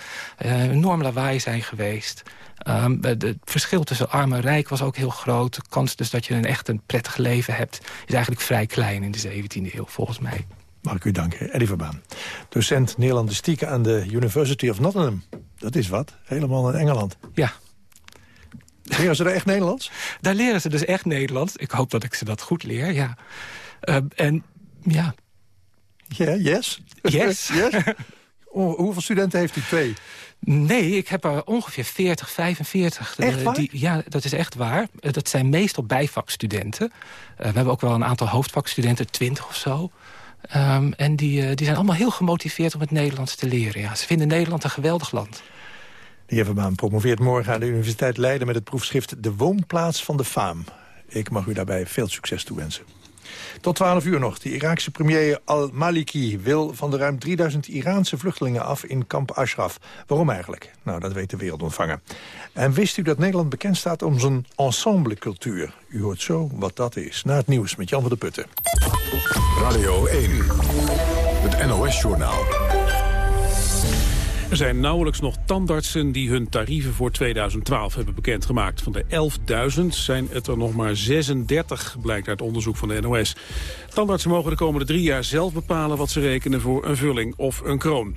Uh, enorm lawaai zijn geweest. Um, het verschil tussen arm en rijk was ook heel groot. De kans dus dat je een echt een prettig leven hebt... is eigenlijk vrij klein in de 17e eeuw, volgens mij. Mag ik u danken, Eddie Verbaan. Docent Nederlandistiek aan de University of Nottingham. Dat is wat, helemaal in Engeland. Ja. Leren ze daar echt Nederlands? Daar leren ze dus echt Nederlands. Ik hoop dat ik ze dat goed leer, ja. Uh, en ja, ja, yeah, yes. Yes. yes. Oh, hoeveel studenten heeft u? Twee? Nee, ik heb er ongeveer 40, 45. Echt waar? Die, ja, dat is echt waar. Dat zijn meestal bijvakstudenten. Uh, we hebben ook wel een aantal hoofdvakstudenten, 20 of zo. Um, en die, uh, die zijn allemaal heel gemotiveerd om het Nederlands te leren. Ja. Ze vinden Nederland een geweldig land. De heer Verbaan promoveert morgen aan de Universiteit Leiden... met het proefschrift De Woonplaats van de Faam. Ik mag u daarbij veel succes toewensen. Tot 12 uur nog. De Iraakse premier al-Maliki wil van de ruim 3000 Iraanse vluchtelingen af in kamp Ashraf. Waarom eigenlijk? Nou, dat weet de wereld ontvangen. En wist u dat Nederland bekend staat om zijn ensemblecultuur? U hoort zo wat dat is. Na het nieuws met Jan van der Putten. Radio 1, het NOS-journaal. Er zijn nauwelijks nog tandartsen die hun tarieven voor 2012 hebben bekendgemaakt. Van de 11.000 zijn het er nog maar 36, blijkt uit onderzoek van de NOS. Tandartsen mogen de komende drie jaar zelf bepalen wat ze rekenen voor een vulling of een kroon.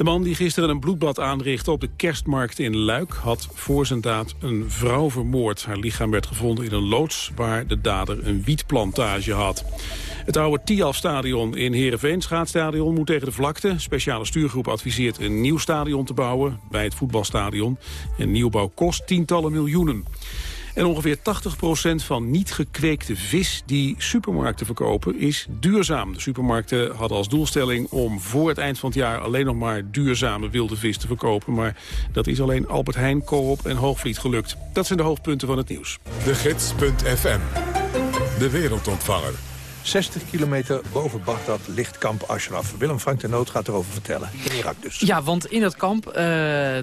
De man die gisteren een bloedbad aanrichtte op de kerstmarkt in Luik... had voor zijn daad een vrouw vermoord. Haar lichaam werd gevonden in een loods waar de dader een wietplantage had. Het oude Tialf-stadion in Heerenveen, schaatsstadion, moet tegen de vlakte. Speciale stuurgroep adviseert een nieuw stadion te bouwen bij het voetbalstadion. En nieuwbouw kost tientallen miljoenen. En ongeveer 80% van niet gekweekte vis die supermarkten verkopen is duurzaam. De supermarkten hadden als doelstelling om voor het eind van het jaar alleen nog maar duurzame wilde vis te verkopen. Maar dat is alleen Albert Heijn, Coop en Hoogvliet gelukt. Dat zijn de hoofdpunten van het nieuws. De Gids.fm, de wereldontvanger. 60 kilometer boven Bagdad ligt kamp Ashraf. Willem Frank de Noot gaat erover vertellen. In Irak dus. Ja, want in dat kamp, uh,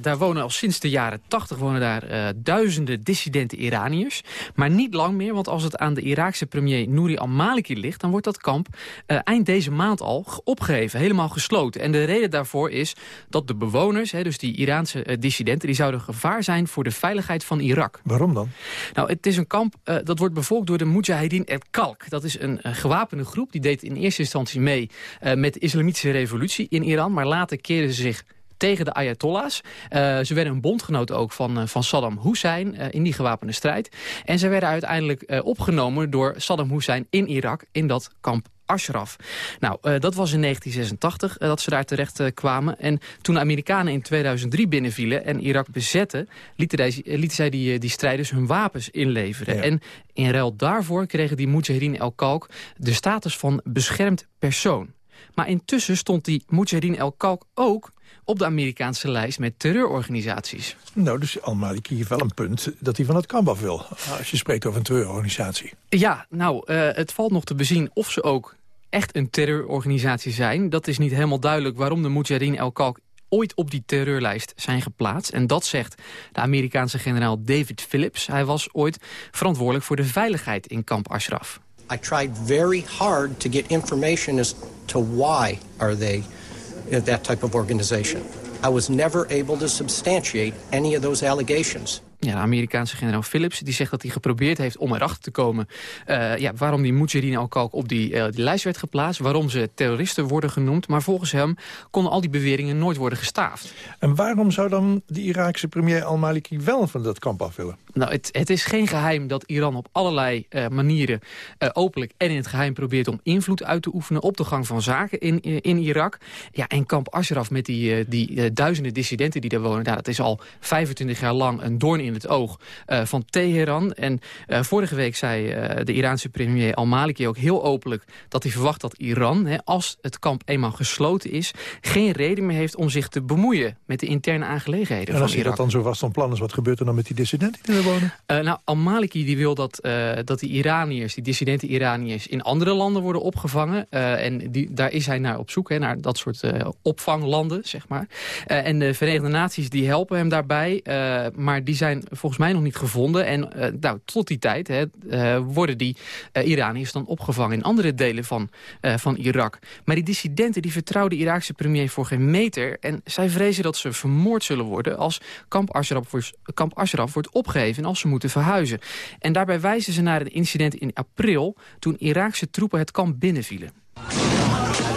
daar wonen al sinds de jaren 80 wonen daar uh, duizenden dissidente Iraniërs. Maar niet lang meer, want als het aan de Iraakse premier Nouri al-Maliki ligt... dan wordt dat kamp uh, eind deze maand al opgeheven, helemaal gesloten. En de reden daarvoor is dat de bewoners, hè, dus die Iraanse dissidenten... die zouden gevaar zijn voor de veiligheid van Irak. Waarom dan? Nou, het is een kamp dat wordt bevolkt door de Mujahideen el-Kalk. Dat is een gewapende groep. Die deed in eerste instantie mee uh, met de islamitische revolutie in Iran. Maar later keerden ze zich tegen de Ayatollahs. Uh, ze werden een bondgenoot ook van, uh, van Saddam Hussein in die gewapende strijd. En ze werden uiteindelijk opgenomen door Saddam Hussein in Irak in dat kamp Ashraf. Nou, uh, dat was in 1986 uh, dat ze daar terecht uh, kwamen. En toen de Amerikanen in 2003 binnenvielen en Irak bezetten... lieten, zij die, die strijders hun wapens inleveren. Ja. En in ruil daarvoor kregen die Mujahideen el-Kalk de status van beschermd persoon. Maar intussen stond die Mujahideen el-Kalk ook op de Amerikaanse lijst met terreurorganisaties. Nou, dus Al-Maliki heeft wel een punt dat hij van het kamp af wil. Als je spreekt over een terreurorganisatie. Ja, nou, uh, het valt nog te bezien of ze ook echt een terreurorganisatie zijn. Dat is niet helemaal duidelijk waarom de Mujahideen el-Kalk ooit op die terreurlijst zijn geplaatst. En dat zegt de Amerikaanse generaal David Phillips. Hij was ooit verantwoordelijk voor de veiligheid in kamp Ashraf. I tried very hard to get information as to why are they that type of organization. I was never able to substantiate any of those allegations. Ja, de Amerikaanse generaal Phillips die zegt dat hij geprobeerd heeft om erachter te komen... Uh, ja, waarom die Mujahideen al-Kalk op die, uh, die lijst werd geplaatst... waarom ze terroristen worden genoemd. Maar volgens hem konden al die beweringen nooit worden gestaafd. En waarom zou dan de Iraakse premier al-Maliki wel van dat kamp af willen? Nou, het, het is geen geheim dat Iran op allerlei uh, manieren openlijk en in het geheim probeert... om invloed uit te oefenen op de gang van zaken in, in Irak. Ja, en kamp Ashraf met die, die duizenden dissidenten die daar wonen... Nou, dat is al 25 jaar lang een doorn in het oog uh, van Teheran. En uh, vorige week zei uh, de Iraanse premier al-Maliki ook heel openlijk... dat hij verwacht dat Iran, hè, als het kamp eenmaal gesloten is... geen reden meer heeft om zich te bemoeien met de interne aangelegenheden En als hij dat dan zo vast van plan is, wat gebeurt er dan met die dissidenten die er wonen? nou, al-Maliki die wil dat, dat die Iraniërs, die dissidenten Iraniërs... in andere landen worden opgevangen. en die, daar is hij naar op zoek, hè, naar dat soort opvanglanden, zeg maar. en de Verenigde Naties die helpen hem daarbij, maar die zijn volgens mij nog niet gevonden. En uh, nou, tot die tijd hè, uh, worden die uh, Iraniërs dan opgevangen in andere delen van, van Irak. Maar die dissidenten die vertrouwen de Iraakse premier voor geen meter. En zij vrezen dat ze vermoord zullen worden als kamp Ashraf, kamp Ashraf wordt opgegeven en als ze moeten verhuizen. En daarbij wijzen ze naar een incident in april toen Iraakse troepen het kamp binnenvielen.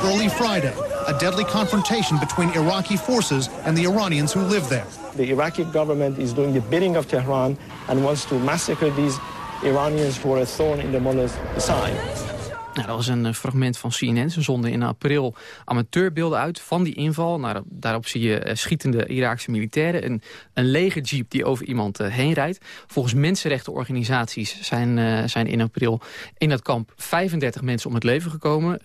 Early Friday, a deadly confrontation between Iraqi forces and the Iranians who live there. The Iraqi government is doing the bidding of Tehran and wants to massacre these Iranians who are a thorn in the mullah's side. Nou, dat was een eh, fragment van CNN. Ze zonden in april amateurbeelden uit van die inval. Nou, daarop zie je uh, schietende Iraakse militairen. Een, een lege jeep die over iemand uh, heen rijdt. Volgens mensenrechtenorganisaties zijn, zijn in april in dat kamp 35 mensen om het leven gekomen.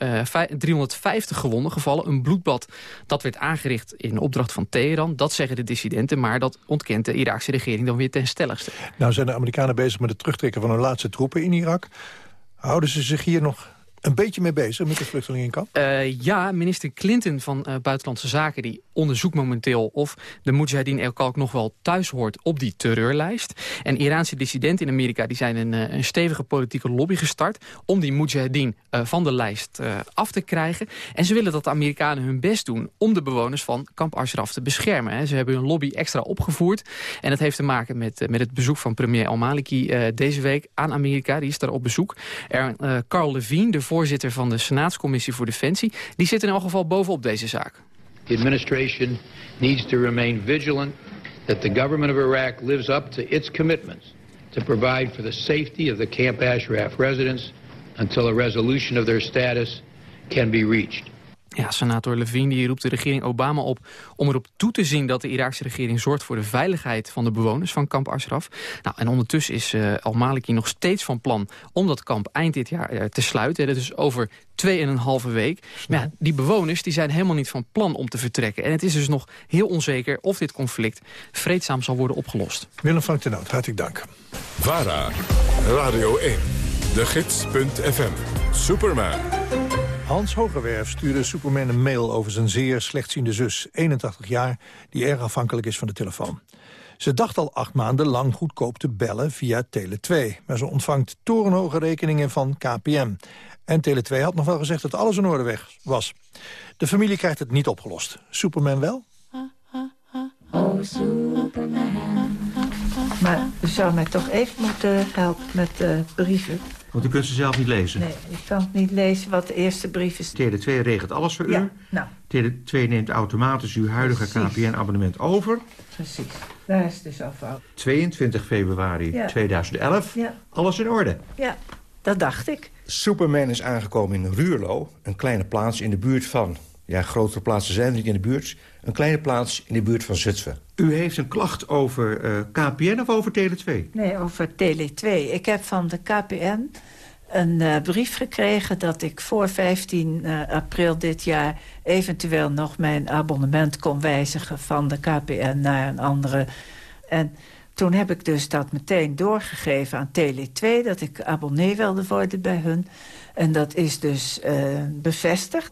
350 gewonden gevallen. Een bloedbad dat werd aangericht in opdracht van Teheran. Dat zeggen de dissidenten, maar dat ontkent de Iraakse regering dan weer ten stelligste. Nou zijn de Amerikanen bezig met het terugtrekken van hun laatste troepen in Irak. Houden ze zich hier nog een beetje mee bezig met de vluchtelingenkamp? Uh, ja, minister Clinton van uh, Buitenlandse Zaken... die onderzoekt momenteel of de Mujahideen el-Kalk nog wel thuis hoort op die terreurlijst. En Iraanse dissidenten in Amerika die zijn een, uh, een stevige politieke lobby gestart... om die Mujahideen van de lijst af te krijgen. En ze willen dat de Amerikanen hun best doen om de bewoners van kamp Ashraf te beschermen. Hè. Ze hebben hun lobby extra opgevoerd. En dat heeft te maken met, met het bezoek van premier al-Maliki deze week aan Amerika. Die is daar op bezoek. Er, Carl Levine, de voorzitter van de Senaatscommissie voor Defensie... die zit in elk geval bovenop deze zaak. The administration needs to remain vigilant that the government of Iraq lives up to its commitments to provide for the safety of the Camp Ashraf residents until a resolution of their status can be reached. Ja, senator Levine die roept de regering Obama op om erop toe te zien dat de Iraakse regering zorgt voor de veiligheid van de bewoners van kamp Ashraf. Nou, en ondertussen is uh, al-Maliki nog steeds van plan om dat kamp eind dit jaar uh, te sluiten. Dat is over twee en een halve week. Maar ja, die bewoners die zijn helemaal niet van plan om te vertrekken. En het is dus nog heel onzeker of dit conflict vreedzaam zal worden opgelost. Willem van Tenoot, hartelijk dank. VARA, Radio 1, de gids.fm, Superman. Hans Hogerwerf stuurde Superman een mail over zijn zeer slechtziende zus, 81 jaar, die erg afhankelijk is van de telefoon. Ze dacht al acht maanden lang goedkoop te bellen via Tele2, maar ze ontvangt torenhoge rekeningen van KPM. En Tele2 had nog wel gezegd dat alles in orde weg was. De familie krijgt het niet opgelost. Superman wel? Oh, Superman. Maar u zou mij toch even moeten helpen met uh, brieven. Want u kunt ze zelf niet lezen? Nee, ik kan niet lezen wat de eerste brief is. Tele2 regelt alles voor ja, u. Nou. Tele2 neemt automatisch uw huidige KPN-abonnement over. Precies, daar is het dus al fout. 22 februari Ja. 2011. Ja. Alles in orde. Ja, dat dacht ik. Superman is aangekomen in Ruurlo, een kleine plaats in de buurt van... ja, grotere plaatsen zijn er niet in de buurt... een kleine plaats in de buurt van Zutphen. U heeft een klacht over eh, KPN of over Tele2? Nee, over Tele2. Ik heb van de KPN een uh, brief gekregen dat ik voor 15 uh, april dit jaar... eventueel nog mijn abonnement kon wijzigen van de KPN naar een andere. En toen heb ik dus dat meteen doorgegeven aan Tele2... dat ik abonnee wilde worden bij hun. En dat is dus bevestigd.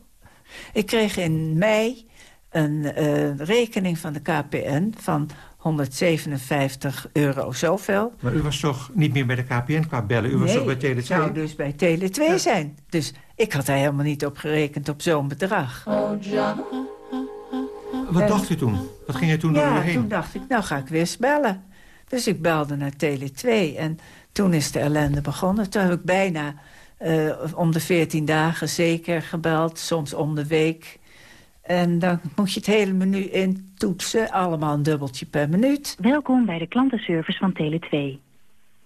Ik kreeg in mei een rekening van de KPN van 157 euro zoveel. Maar u was toch niet meer bij de KPN qua bellen? U was nee, toch bij Tele2? ik zou dus bij Tele2 ja. zijn. Dus ik had daar helemaal niet op gerekend op zo'n bedrag. Wat dacht u toen? Wat ging er toen ja, door u heen? toen dacht ik, nou ga ik weer eens bellen. Dus ik belde naar Tele2 en toen is de ellende begonnen. Toen heb ik bijna uh, om de 14 dagen zeker gebeld, soms om de week... En dan moet je het hele menu intoetsen, allemaal een dubbeltje per minuut. Welkom bij de klantenservice van Tele2.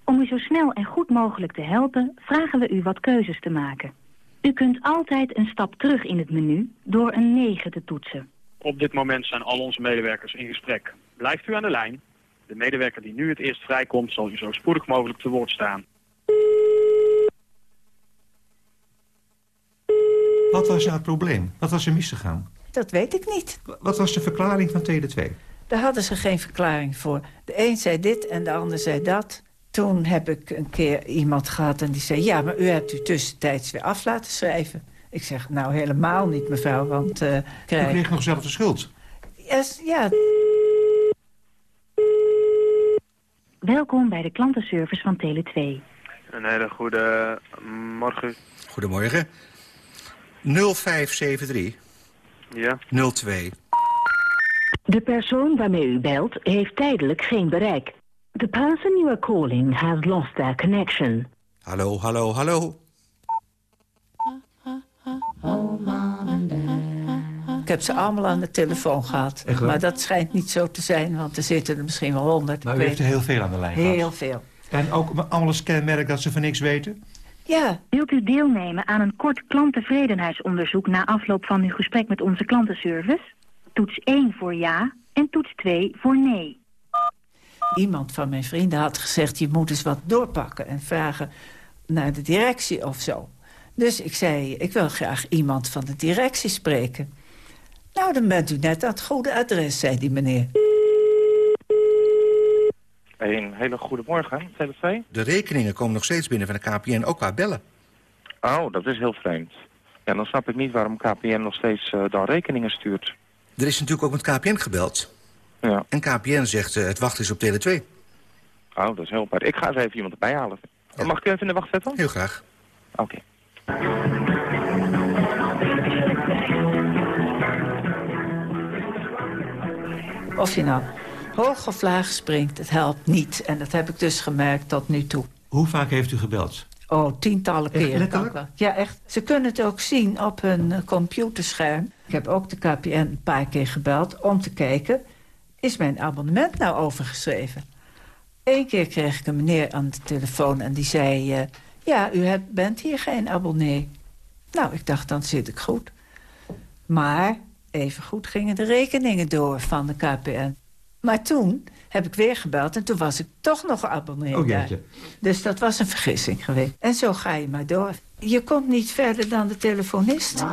Om u zo snel en goed mogelijk te helpen, vragen we u wat keuzes te maken. U kunt altijd een stap terug in het menu door een 9 te toetsen. Op dit moment zijn al onze medewerkers in gesprek. Blijft u aan de lijn. De medewerker die nu het eerst vrijkomt, zal u zo spoedig mogelijk te woord staan. Wat was nou het probleem? Wat was er misgegaan? Dat weet ik niet. Wat was de verklaring van Tele2? Daar hadden ze geen verklaring voor. De een zei dit en de ander zei dat. Toen heb ik een keer iemand gehad en die zei... ja, maar u hebt u tussentijds weer af laten schrijven. Ik zeg, nou helemaal niet, mevrouw, want... Uh, krijg... U kreeg nog zelf de schuld? Yes, ja. Welkom bij de klantenservice van Tele2. Een hele goede morgen. Goedemorgen. 0573 ja. 02. De persoon waarmee u belt heeft tijdelijk geen bereik. The person you are calling has lost their connection. Hallo, hallo, hallo. Ik heb ze allemaal aan de telefoon gehad. Maar dat schijnt niet zo te zijn, want er zitten er misschien wel honderd. Maar u heeft er heel veel aan de lijn Heel gehad. veel. En ook allemaal een kenmerk dat ze van niks weten? Ja. Wilt u deelnemen aan een kort klanttevredenheidsonderzoek... na afloop van uw gesprek met onze klantenservice? Toets 1 voor ja en toets 2 voor nee. Iemand van mijn vrienden had gezegd... je moet eens wat doorpakken en vragen naar de directie of zo. Dus ik zei, ik wil graag iemand van de directie spreken. Nou, dan bent u net aan het goede adres, zei die meneer. Een hele goede morgen, Tele2. De rekeningen komen nog steeds binnen van de KPN, ook qua bellen. Oh, dat is heel vreemd. Ja, dan snap ik niet waarom KPN nog steeds uh, dan rekeningen stuurt. Er is natuurlijk ook met KPN gebeld. Ja. En KPN zegt uh, het wachten is op Tele2. Oh, dat is heel apart. Ik ga eens even iemand erbij halen. Ja. Mag ik u even in de wacht zetten? Heel graag. Oké. Okay. Of je nou hoog of laag springt, het helpt niet. En dat heb ik dus gemerkt tot nu toe. Hoe vaak heeft u gebeld? Oh, tientallen keren. Ja, echt. Ze kunnen het ook zien op hun uh, computerscherm. Ik heb ook de KPN een paar keer gebeld om te kijken... is mijn abonnement nou overgeschreven? Eén keer kreeg ik een meneer aan de telefoon en die zei... Uh, ja, u hebt, bent hier geen abonnee. Nou, ik dacht, dan zit ik goed. Maar even goed gingen de rekeningen door van de KPN. Maar toen heb ik weer gebeld en toen was ik toch nog abonnee oh, daar. Dus dat was een vergissing geweest. En zo ga je maar door. Je komt niet verder dan de telefonist.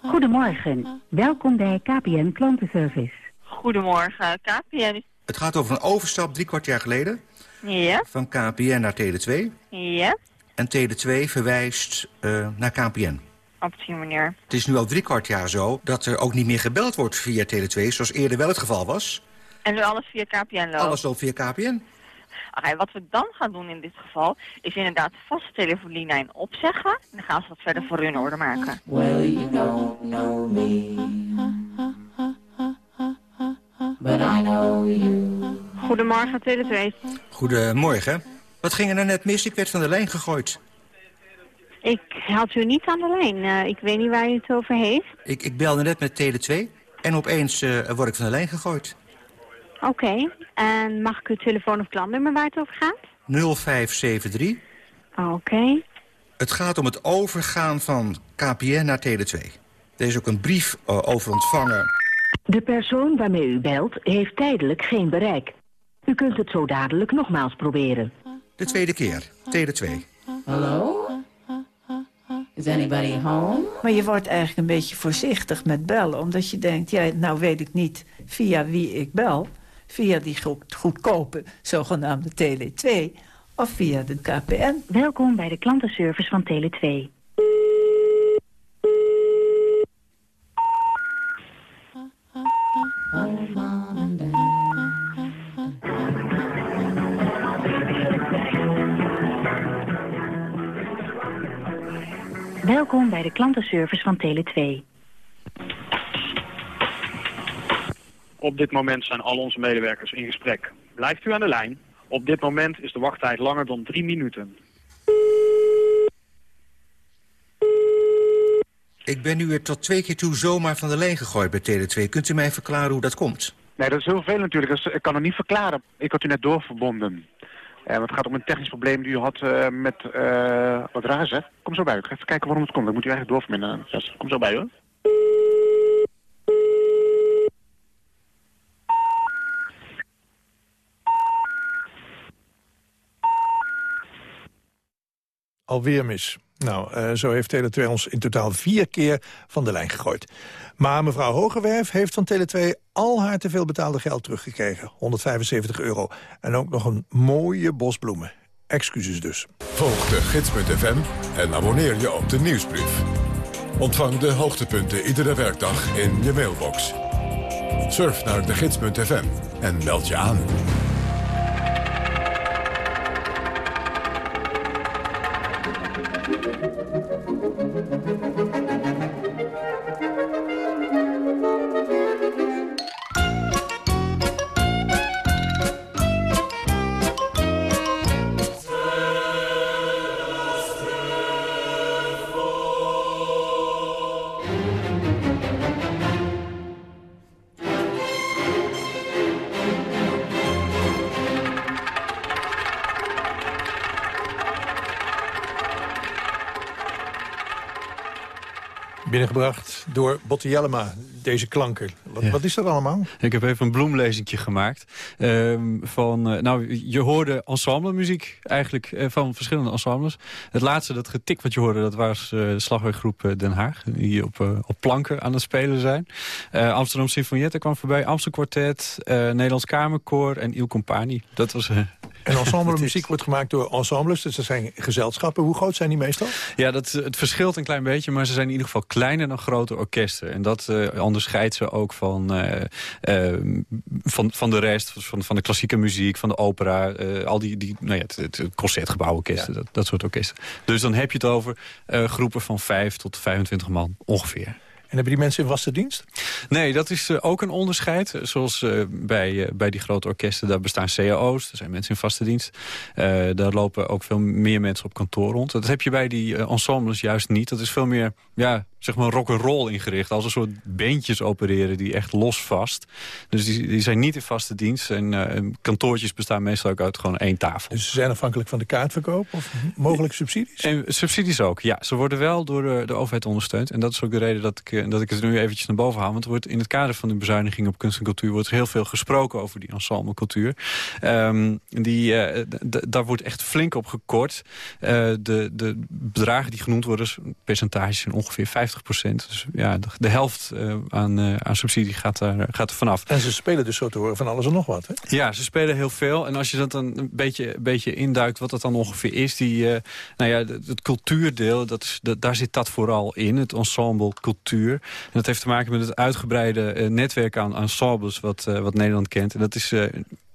Goedemorgen. Welkom bij KPN Klantenservice. Goedemorgen, KPN. Het gaat over een overstap drie kwart jaar geleden. Ja. Van KPN naar Tele2. Ja. En Tele2 verwijst uh, naar KPN. Op die manier. Het is nu al drie kwart jaar zo dat er ook niet meer gebeld wordt via Tele2... zoals eerder wel het geval was. En nu alles via KPN loopt? Alles loopt via KPN. Oké, wat we dan gaan doen in dit geval... is inderdaad vaste telefonielijn opzeggen. En dan gaan ze dat verder voor u in orde maken. Well, you don't know me. But I know you. Goedemorgen, Tele2. Goedemorgen. Wat ging er nou net mis? Ik werd van de lijn gegooid. Ik had u niet aan de lijn. Uh, ik weet niet waar u het over heeft. Ik, ik belde net met Tele2 en opeens uh, word ik van de lijn gegooid. Oké, okay. en mag ik uw telefoon of klantnummer waar het over gaat? 0573. Oké. Okay. Het gaat om het overgaan van KPN naar Tele2. Er is ook een brief uh, over ontvangen. De persoon waarmee u belt heeft tijdelijk geen bereik. U kunt het zo dadelijk nogmaals proberen. De tweede keer, Tele2. Hallo? Is anybody home? Maar je wordt eigenlijk een beetje voorzichtig met bellen. Omdat je denkt, ja, nou weet ik niet via wie ik bel. Via die goedkope, zogenaamde Tele2. Of via de KPN. Welkom bij de klantenservice van Tele2. Welkom bij de klantenservice van Tele2. Op dit moment zijn al onze medewerkers in gesprek. Blijft u aan de lijn? Op dit moment is de wachttijd langer dan drie minuten. Ik ben nu er tot twee keer toe zomaar van de lijn gegooid bij Tele2. Kunt u mij verklaren hoe dat komt? Nee, dat is heel veel natuurlijk. Ik kan het niet verklaren. Ik had u net doorverbonden. Uh, het gaat om een technisch probleem die u had uh, met uh, wat razen. Kom zo bij. Ik ga even kijken waarom het komt. Dan moet u eigenlijk doorverbinden. Yes. Kom zo bij hoor. Alweer mis. Nou, uh, zo heeft Tele2 ons in totaal vier keer van de lijn gegooid. Maar mevrouw Hogewerf heeft van Tele2 al haar te veel betaalde geld teruggekregen. 175 euro. En ook nog een mooie bos bloemen. Excuses dus. Volg de gids.fm en abonneer je op de nieuwsbrief. Ontvang de hoogtepunten iedere werkdag in je mailbox. Surf naar de gids.fm en meld je aan. Door Botte Jellema, deze klanken. Wat, Ja. wat is dat allemaal? Ik heb even een bloemlezingje gemaakt. Ehm, van, eh, nou, je hoorde ensemblemuziek eigenlijk eh, van verschillende ensembles. Het laatste, dat getik wat je hoorde, dat was eh, de slagwerkgroep Den Haag. Die op, op planken aan het spelen zijn. Amsterdam Symfoniette kwam voorbij. Amstel Quartet, Nederlands Kamerkoor en Il Compagnie. Dat was... eh, En ensemble muziek wordt gemaakt door ensembles, dus dat zijn gezelschappen. Hoe groot zijn die meestal? Ja, dat, het verschilt een klein beetje, maar ze zijn in ieder geval kleiner dan grote orkesten. En dat eh, onderscheidt ze ook van, eh, eh, van, van de rest, van, van de klassieke muziek, van de opera. eh, al die, die nou ja, het, het concertgebouworkesten, dat, dat soort orkesten. Dus dan heb je het over eh, groepen van 5 tot 25 man ongeveer. En hebben die mensen in vaste dienst? Nee, dat is eh, ook een onderscheid. Eh, Zoals eh, bij, bij die grote orkesten, daar bestaan cao's. Er zijn mensen in vaste dienst. Daar lopen ook veel meer mensen op kantoor rond. Dat heb je bij die ensembles juist niet. Dat is veel meer, ja, zeg maar rock'n'roll ingericht. Als een soort beentjes opereren die echt los vast. Dus die, die zijn niet in vaste dienst. En eh, kantoortjes bestaan meestal ook uit gewoon één tafel. Dus ze zijn afhankelijk van de kaartverkoop of mogelijk subsidies? En subsidies ook, ja. Ze worden wel door de, de overheid ondersteund. En dat is ook de reden dat ik, eh, dat ik het nu eventjes naar boven haal. Want er wordt in het kader van de bezuiniging op kunst en cultuur... wordt heel veel gesproken over die ensemblecultuur. Ehm die, eh, daar wordt echt flink op gekort. De, de bedragen die genoemd worden, percentages zijn ongeveer 50 procent. Dus ja, de, de helft eh, aan, eh, aan subsidie gaat, daar, gaat er vanaf. En ze spelen dus zo te horen van alles en nog wat, hè? Ja, ze spelen heel veel. En als je dat dan een beetje, een beetje induikt wat dat dan ongeveer is... Die, eh, nou ja, het, cultuurdeel, dat is, dat, daar zit dat vooral in. Het ensemble cultuur. En dat heeft te maken met het uitgebreide netwerk aan ensembles... Wat, wat Nederland kent. En dat is...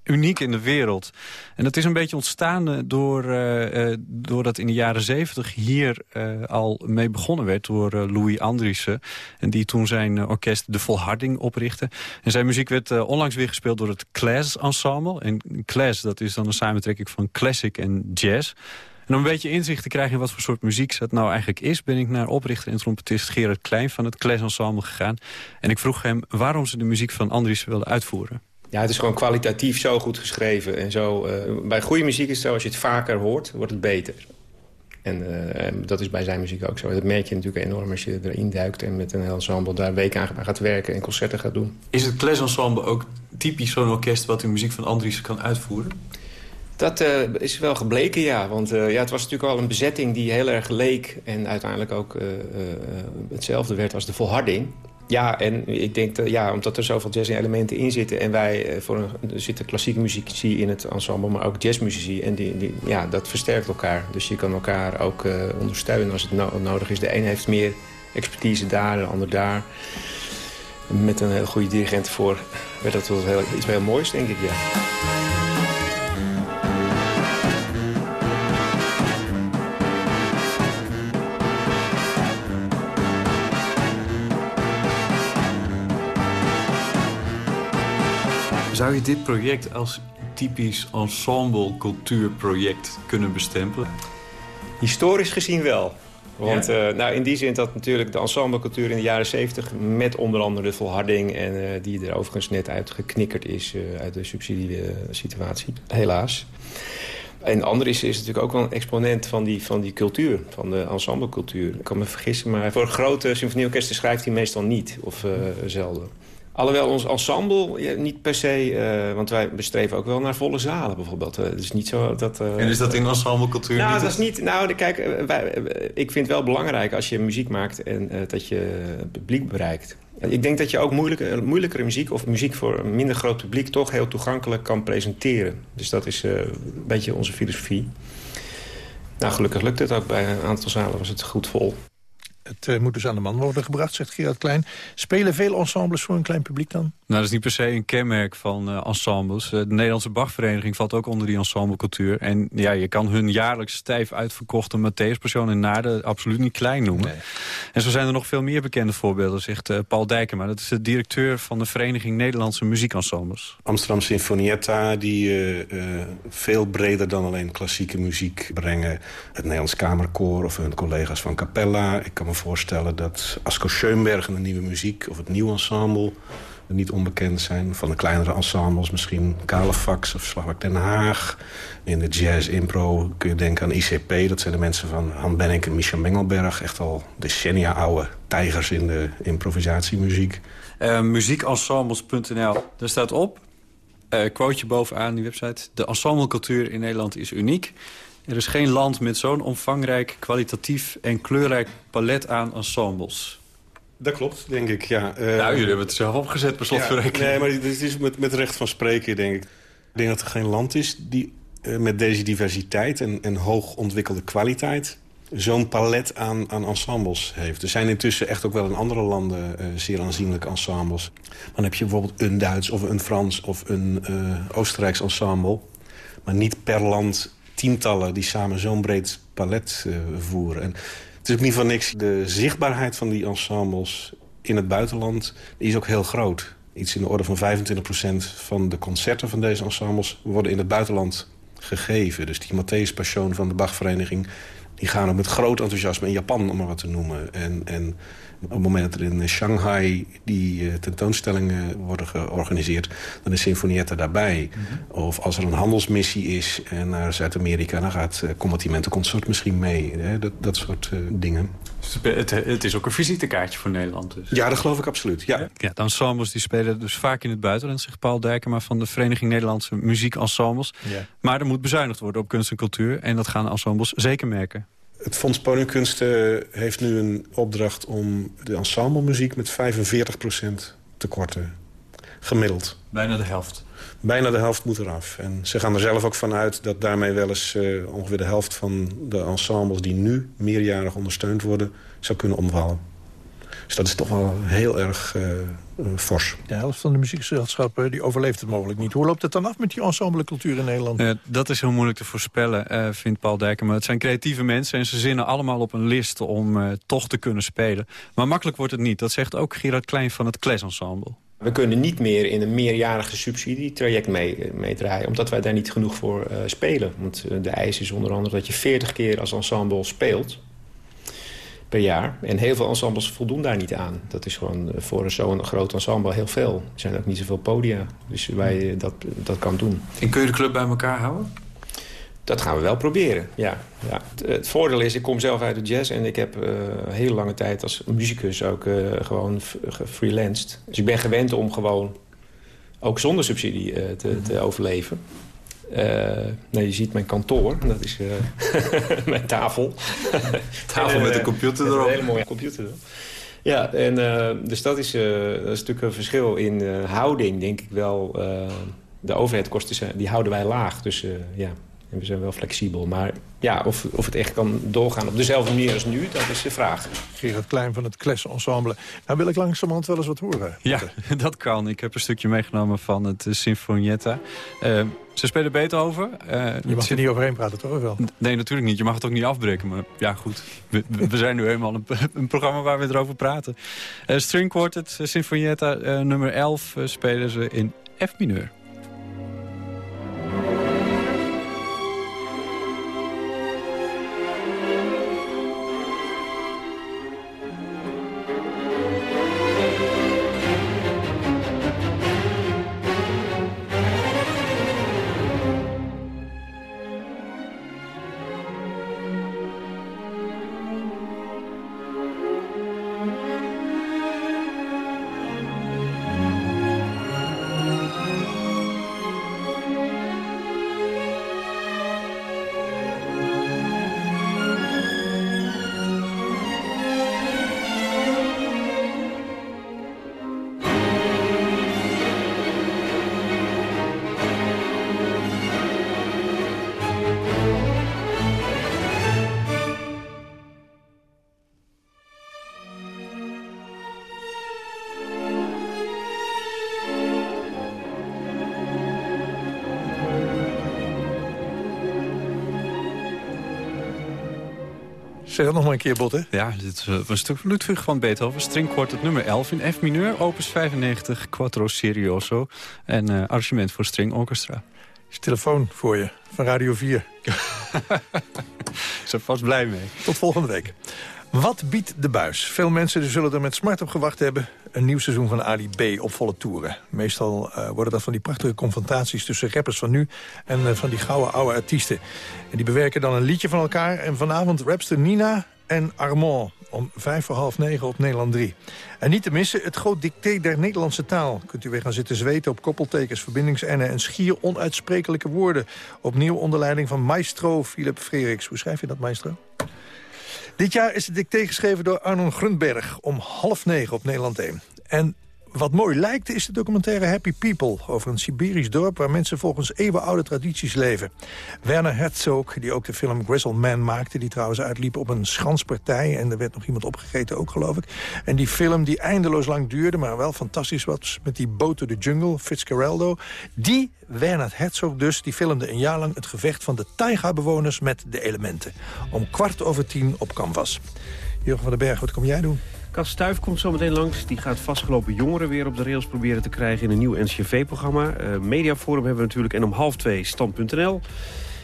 uniek in de wereld. En dat is een beetje ontstaan eh, door, eh, doordat in de jaren zeventig hier al mee begonnen werd door Louis Andriessen. En die toen zijn orkest De Volharding oprichtte. En zijn muziek werd onlangs weer gespeeld door het Class Ensemble. En Class, dat is dan een samentrekking van classic en jazz. En om een beetje inzicht te krijgen in wat voor soort muziek dat nou eigenlijk is... ben ik naar oprichter en trompetist Gerard Klein van het Class Ensemble gegaan. En ik vroeg hem waarom ze de muziek van Andriessen wilden uitvoeren. Ja, het is gewoon kwalitatief zo goed geschreven. En zo, eh, bij goede muziek is het zo, als je het vaker hoort, wordt het beter. En eh, dat is bij zijn muziek ook zo. Dat merk je natuurlijk enorm als je erin duikt... en met een ensemble daar weken aan gaat werken en concerten gaat doen. Is het Clash Ensemble ook typisch zo'n orkest... wat de muziek van Andries kan uitvoeren? Dat uh, is wel gebleken, ja. Want uh, ja, het was natuurlijk al een bezetting die heel erg leek... en uiteindelijk ook uh, hetzelfde werd als de volharding. Ja, en ik denk, dat, ja, omdat er zoveel jazz-elementen in zitten... en wij voor een, er zitten klassieke muzici in het ensemble, maar ook jazzmuzici... en die, die, ja, dat versterkt elkaar. Dus je kan elkaar ook ondersteunen als het no nodig is. De een heeft meer expertise daar, de ander daar. Met een hele goede dirigent voor werd dat wel heel, iets heel moois, denk ik, ja. Zou je dit project als typisch ensemble cultuurproject kunnen bestempelen? Historisch gezien wel. Want ja? uh, nou, in die zin dat natuurlijk de ensemblecultuur in de jaren 70... met onder andere de volharding... en uh, die er overigens net uitgeknikkerd is uh, uit de subsidiesituatie, helaas. En Andries is natuurlijk ook wel een exponent van die, van die cultuur, van de ensemblecultuur. Ik kan me vergissen, maar voor grote symfonieorkesten schrijft hij meestal niet, of zelden. Alhoewel ons ensemble ja, niet per se... Uh, want wij bestreven ook wel naar volle zalen bijvoorbeeld. Uh, het is niet zo dat... Uh, en is dat in ensemblecultuur Nou, niet dat is niet... Nou, kijk, wij, ik vind het wel belangrijk als je muziek maakt... en dat je het publiek bereikt. Ik denk dat je ook moeilijke, moeilijkere muziek... of muziek voor een minder groot publiek... toch heel toegankelijk kan presenteren. Dus dat is een beetje onze filosofie. Nou, gelukkig lukt het ook. Bij een aantal zalen was het goed vol. Het uh, moet dus aan de man worden gebracht, zegt Gerard Klein. Spelen veel ensembles voor een klein publiek dan? Nou, dat is niet per se een kenmerk van uh, ensembles. Uh, de Nederlandse Bachvereniging valt ook onder die ensemblecultuur. En ja, je kan hun jaarlijks stijf uitverkochte Matthäus-persoon in Naarden absoluut niet klein noemen. Nee. En zo zijn er nog veel meer bekende voorbeelden, zegt Paul Dijkema. Dat is de directeur van de Vereniging Nederlandse Muziekensembles. Amsterdam Sinfonietta, die veel breder dan alleen klassieke muziek brengen. Het Nederlands Kamerkoor of hun collega's van Capella. Ik kan me voorstellen dat Asko Schoenberg en de nieuwe muziek... of het nieuwe ensemble niet onbekend zijn. Van de kleinere ensembles misschien Kalefax of Slagwerk Den Haag. In de jazz-impro kun je denken aan ICP. Dat zijn de mensen van Han Benink en Michel Mengelberg. Echt al decennia oude tijgers in de improvisatiemuziek. Uh, muziekensembles.nl, daar staat op. Uh, quoteje bovenaan die website. De ensemblecultuur in Nederland is uniek. Er is geen land met zo'n omvangrijk, kwalitatief en kleurrijk palet aan ensembles. Dat klopt, denk ik, ja. Uh, nou, jullie hebben het zelf opgezet, per slotverrekening. Ja, nee, maar het is met, met recht van spreken, denk ik. Ik denk dat er geen land is die uh, met deze diversiteit en, en hoog ontwikkelde kwaliteit... zo'n palet aan, aan ensembles heeft. Er zijn intussen echt ook wel in andere landen uh, zeer aanzienlijke ensembles. Dan heb je bijvoorbeeld een Duits of een Frans of een Oostenrijks ensemble. Maar niet per land tientallen die samen zo'n breed palet voeren. En het is niet van niks. De zichtbaarheid van die ensembles in het buitenland is ook heel groot. Iets in de orde van 25% van de concerten van deze ensembles... worden in het buitenland gegeven. Dus die Matthäus Passion van de Bachvereniging... die gaan ook met groot enthousiasme in Japan, om maar wat te noemen. En, en op het moment dat er in Shanghai die uh, tentoonstellingen worden georganiseerd... dan is Sinfonietta daarbij. Mm -hmm. Of als er een handelsmissie is naar Zuid-Amerika... dan gaat uh, Combattimentenconsort misschien mee. Hè? Dat, dat soort uh, dingen. Het, het, is ook een visitekaartje voor Nederland dus. Ja, dat geloof ik absoluut. Ja. Ja, de ensembles die spelen dus vaak in het buitenland... zegt Paul Dijkema van de Vereniging Nederlandse Muziekensembles. Ja. Maar er moet bezuinigd worden op kunst en cultuur. En dat gaan ensembles zeker merken. Het Fonds Podiumkunsten heeft nu een opdracht om de ensemblemuziek met 45% te korten. Gemiddeld. Bijna de helft. Bijna de helft moet eraf. En ze gaan er zelf ook van uit dat daarmee wel eens uh, ongeveer de helft van de ensembles... die nu meerjarig ondersteund worden, zou kunnen omvallen. Dus dat is toch wel heel erg uh, uh, fors. De helft van de muziekgezelschappen die overleeft het mogelijk niet. Hoe loopt het dan af met die ensemblecultuur in Nederland? Uh, dat is heel moeilijk te voorspellen, uh, vindt Paul Dijker. Maar het zijn creatieve mensen en ze zinnen allemaal op een list... om toch te kunnen spelen. Maar makkelijk wordt het niet. Dat zegt ook Gerard Klein van het Kles Ensemble. We kunnen niet meer in een meerjarige subsidietraject mee, meedraaien... omdat wij daar niet genoeg voor spelen. Want de eis is onder andere dat je 40 keer als ensemble speelt per jaar. En heel veel ensembles voldoen daar niet aan. Dat is gewoon voor zo'n groot ensemble heel veel. Er zijn ook niet zoveel podia, dus wij dat, dat kan doen. En kun je de club bij elkaar houden? Dat gaan we wel proberen, ja. ja. Het, het, voordeel is, ik kom zelf uit de jazz... en ik heb uh, een hele lange tijd als muzikus ook uh, gewoon gefreelanced. Dus ik ben gewend om gewoon ook zonder subsidie uh, te, te, overleven. nee, je ziet mijn kantoor, dat is mijn tafel. tafel met een computer erop. Een hele mooie computer erop. Ja, en, dus dat is, dat is natuurlijk een verschil in houding, denk ik wel. de overheidkosten die houden wij laag. Dus ja, en we zijn wel flexibel. Maar ja, of, of het echt kan doorgaan op dezelfde manier als nu, dat is de vraag. Gerard Klein van het Kles Ensemble. Nou wil ik langzamerhand wel eens wat horen. Ja, dat kan. Ik heb een stukje meegenomen van het uh, Sinfonietta. Uh, ze spelen Beethoven. Uh, je mag er niet overheen praten, toch? Wel? Nee, natuurlijk niet. Je mag het ook niet afbreken. Maar ja, goed. We, we zijn nu eenmaal een, een, programma waar we erover praten. Uh, String Quartet, Sinfonietta, nummer 11, spelen ze in F Zeg dat nog maar een keer, Bot, hè? Ja, dit is een stuk van Ludwig van Beethoven. Stringkwartet nummer 11 in F mineur, opus 95, Quattro Serioso. En uh, arrangement voor string orchestra. Is telefoon voor je, van Radio 4. Zo vast blij mee. Tot volgende week. Wat biedt de buis? Veel mensen zullen er met smart op gewacht hebben. Een nieuw seizoen van Ali B op volle toeren. Meestal uh, worden dat van die prachtige confrontaties tussen rappers van nu... en uh, van die gouden oude artiesten. En die bewerken dan een liedje van elkaar. En vanavond rapster Nina en Armand om vijf voor half negen op Nederland 3. En niet te missen, het groot dicté der Nederlandse taal. Kunt u weer gaan zitten zweten op koppeltekens, verbindingsennen... en schier onuitsprekelijke woorden. Opnieuw onder leiding van maestro Philip Frederiks. Hoe schrijf je dat, maestro? Dit jaar is het dicté geschreven door Arnon Grundberg om half negen op Nederland 1. En wat mooi lijkt is de documentaire Happy People... over een Siberisch dorp waar mensen volgens eeuwenoude tradities leven. Werner Herzog, die ook de film Grizzle Man maakte... die trouwens uitliep op een schanspartij... en er werd nog iemand opgegeten ook, geloof ik. En die film die eindeloos lang duurde, maar wel fantastisch was... met die boot door de jungle, Fitzgeraldo... die Werner Herzog dus, die filmde een jaar lang... het gevecht van de taiga-bewoners met de elementen. Om kwart over tien op canvas. Jurgen van den Berg, wat kom jij doen? Kas Stuif komt zo meteen langs. Die gaat vastgelopen jongeren weer op de rails proberen te krijgen... in een nieuw NCV-programma. Uh, Mediaforum hebben we natuurlijk en om half twee stand.nl.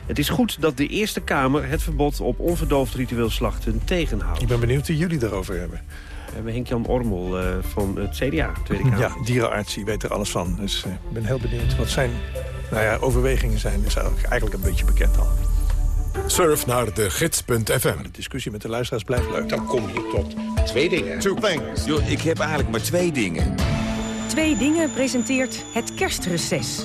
Het is goed dat de Eerste Kamer het verbod op onverdoofd ritueel slachten tegenhoudt. Ik ben benieuwd wie jullie daarover hebben. We hebben Henk-Jan Ormel uh, van het CDA, Tweede Kamer. Ja, dierenarts, die weet er alles van. Dus uh, ik ben heel benieuwd wat zijn nou ja, overwegingen zijn. is eigenlijk een beetje bekend al. Surf naar de gids.fm. De discussie met de luisteraars blijft leuk. Dan kom je tot twee dingen. Two things. Yo, ik heb eigenlijk maar twee dingen. Twee dingen presenteert het kerstreces.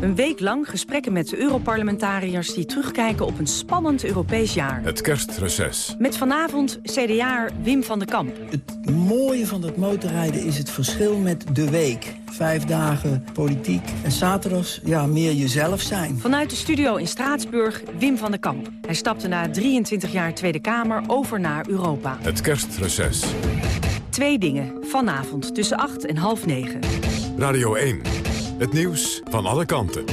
Een week lang gesprekken met Europarlementariërs... die terugkijken op een spannend Europees jaar. Het kerstreces. Met vanavond CDA Wim van den Kamp. Het mooie van het motorrijden is het verschil met de week. Vijf dagen politiek en zaterdags ja, meer jezelf zijn. Vanuit de studio in Straatsburg Wim van den Kamp. Hij stapte na 23 jaar Tweede Kamer over naar Europa. Het kerstreces. Twee dingen. Vanavond tussen 8 en half 9. Radio 1. Het nieuws van alle kanten.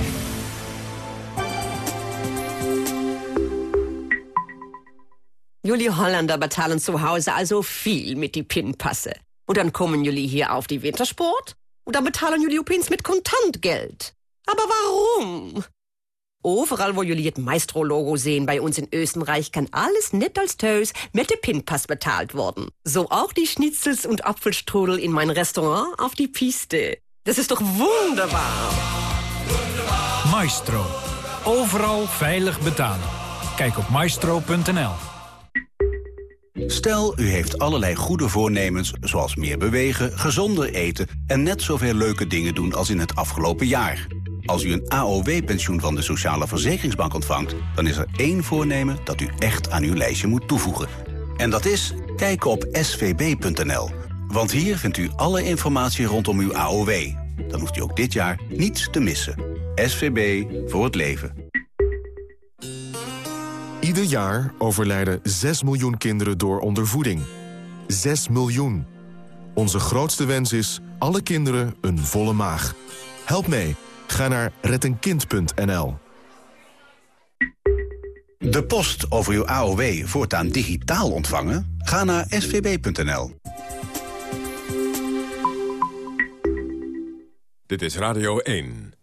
Jullie Holländer betalen zu Hause also viel mit die Pinpasse. Und dann kommen jullie hier auf die Wintersport und dann betalen jullie opeens mit Kontantgeld. Aber warum? Overal wo jullie het Maestro-Logo sehen bei uns in Österreich, kann alles net als Tös mit dem Pinpass bezahlt worden. So auch die Schnitzels und Apfelstrudel in mein Restaurant auf die Piste. Das ist doch wunderbar. Maestro. overal veilig betalen. Kijk op maestro.nl. Stel, u heeft allerlei goede voornemens, zoals meer bewegen, gezonder eten... en net zoveel leuke dingen doen als in het afgelopen jaar. Als u een AOW-pensioen van de Sociale Verzekeringsbank ontvangt... dan is er één voornemen dat u echt aan uw lijstje moet toevoegen. En dat is kijken op svb.nl. Want hier vindt u alle informatie rondom uw AOW. Dan hoeft u ook dit jaar niets te missen. SVB voor het leven. Ieder jaar overlijden 6 miljoen kinderen door ondervoeding. 6 miljoen. Onze grootste wens is alle kinderen een volle maag. Help mee. Ga naar rettenkind.nl. De post over uw AOW voortaan digitaal ontvangen? Ga naar svb.nl. Dit is Radio 1.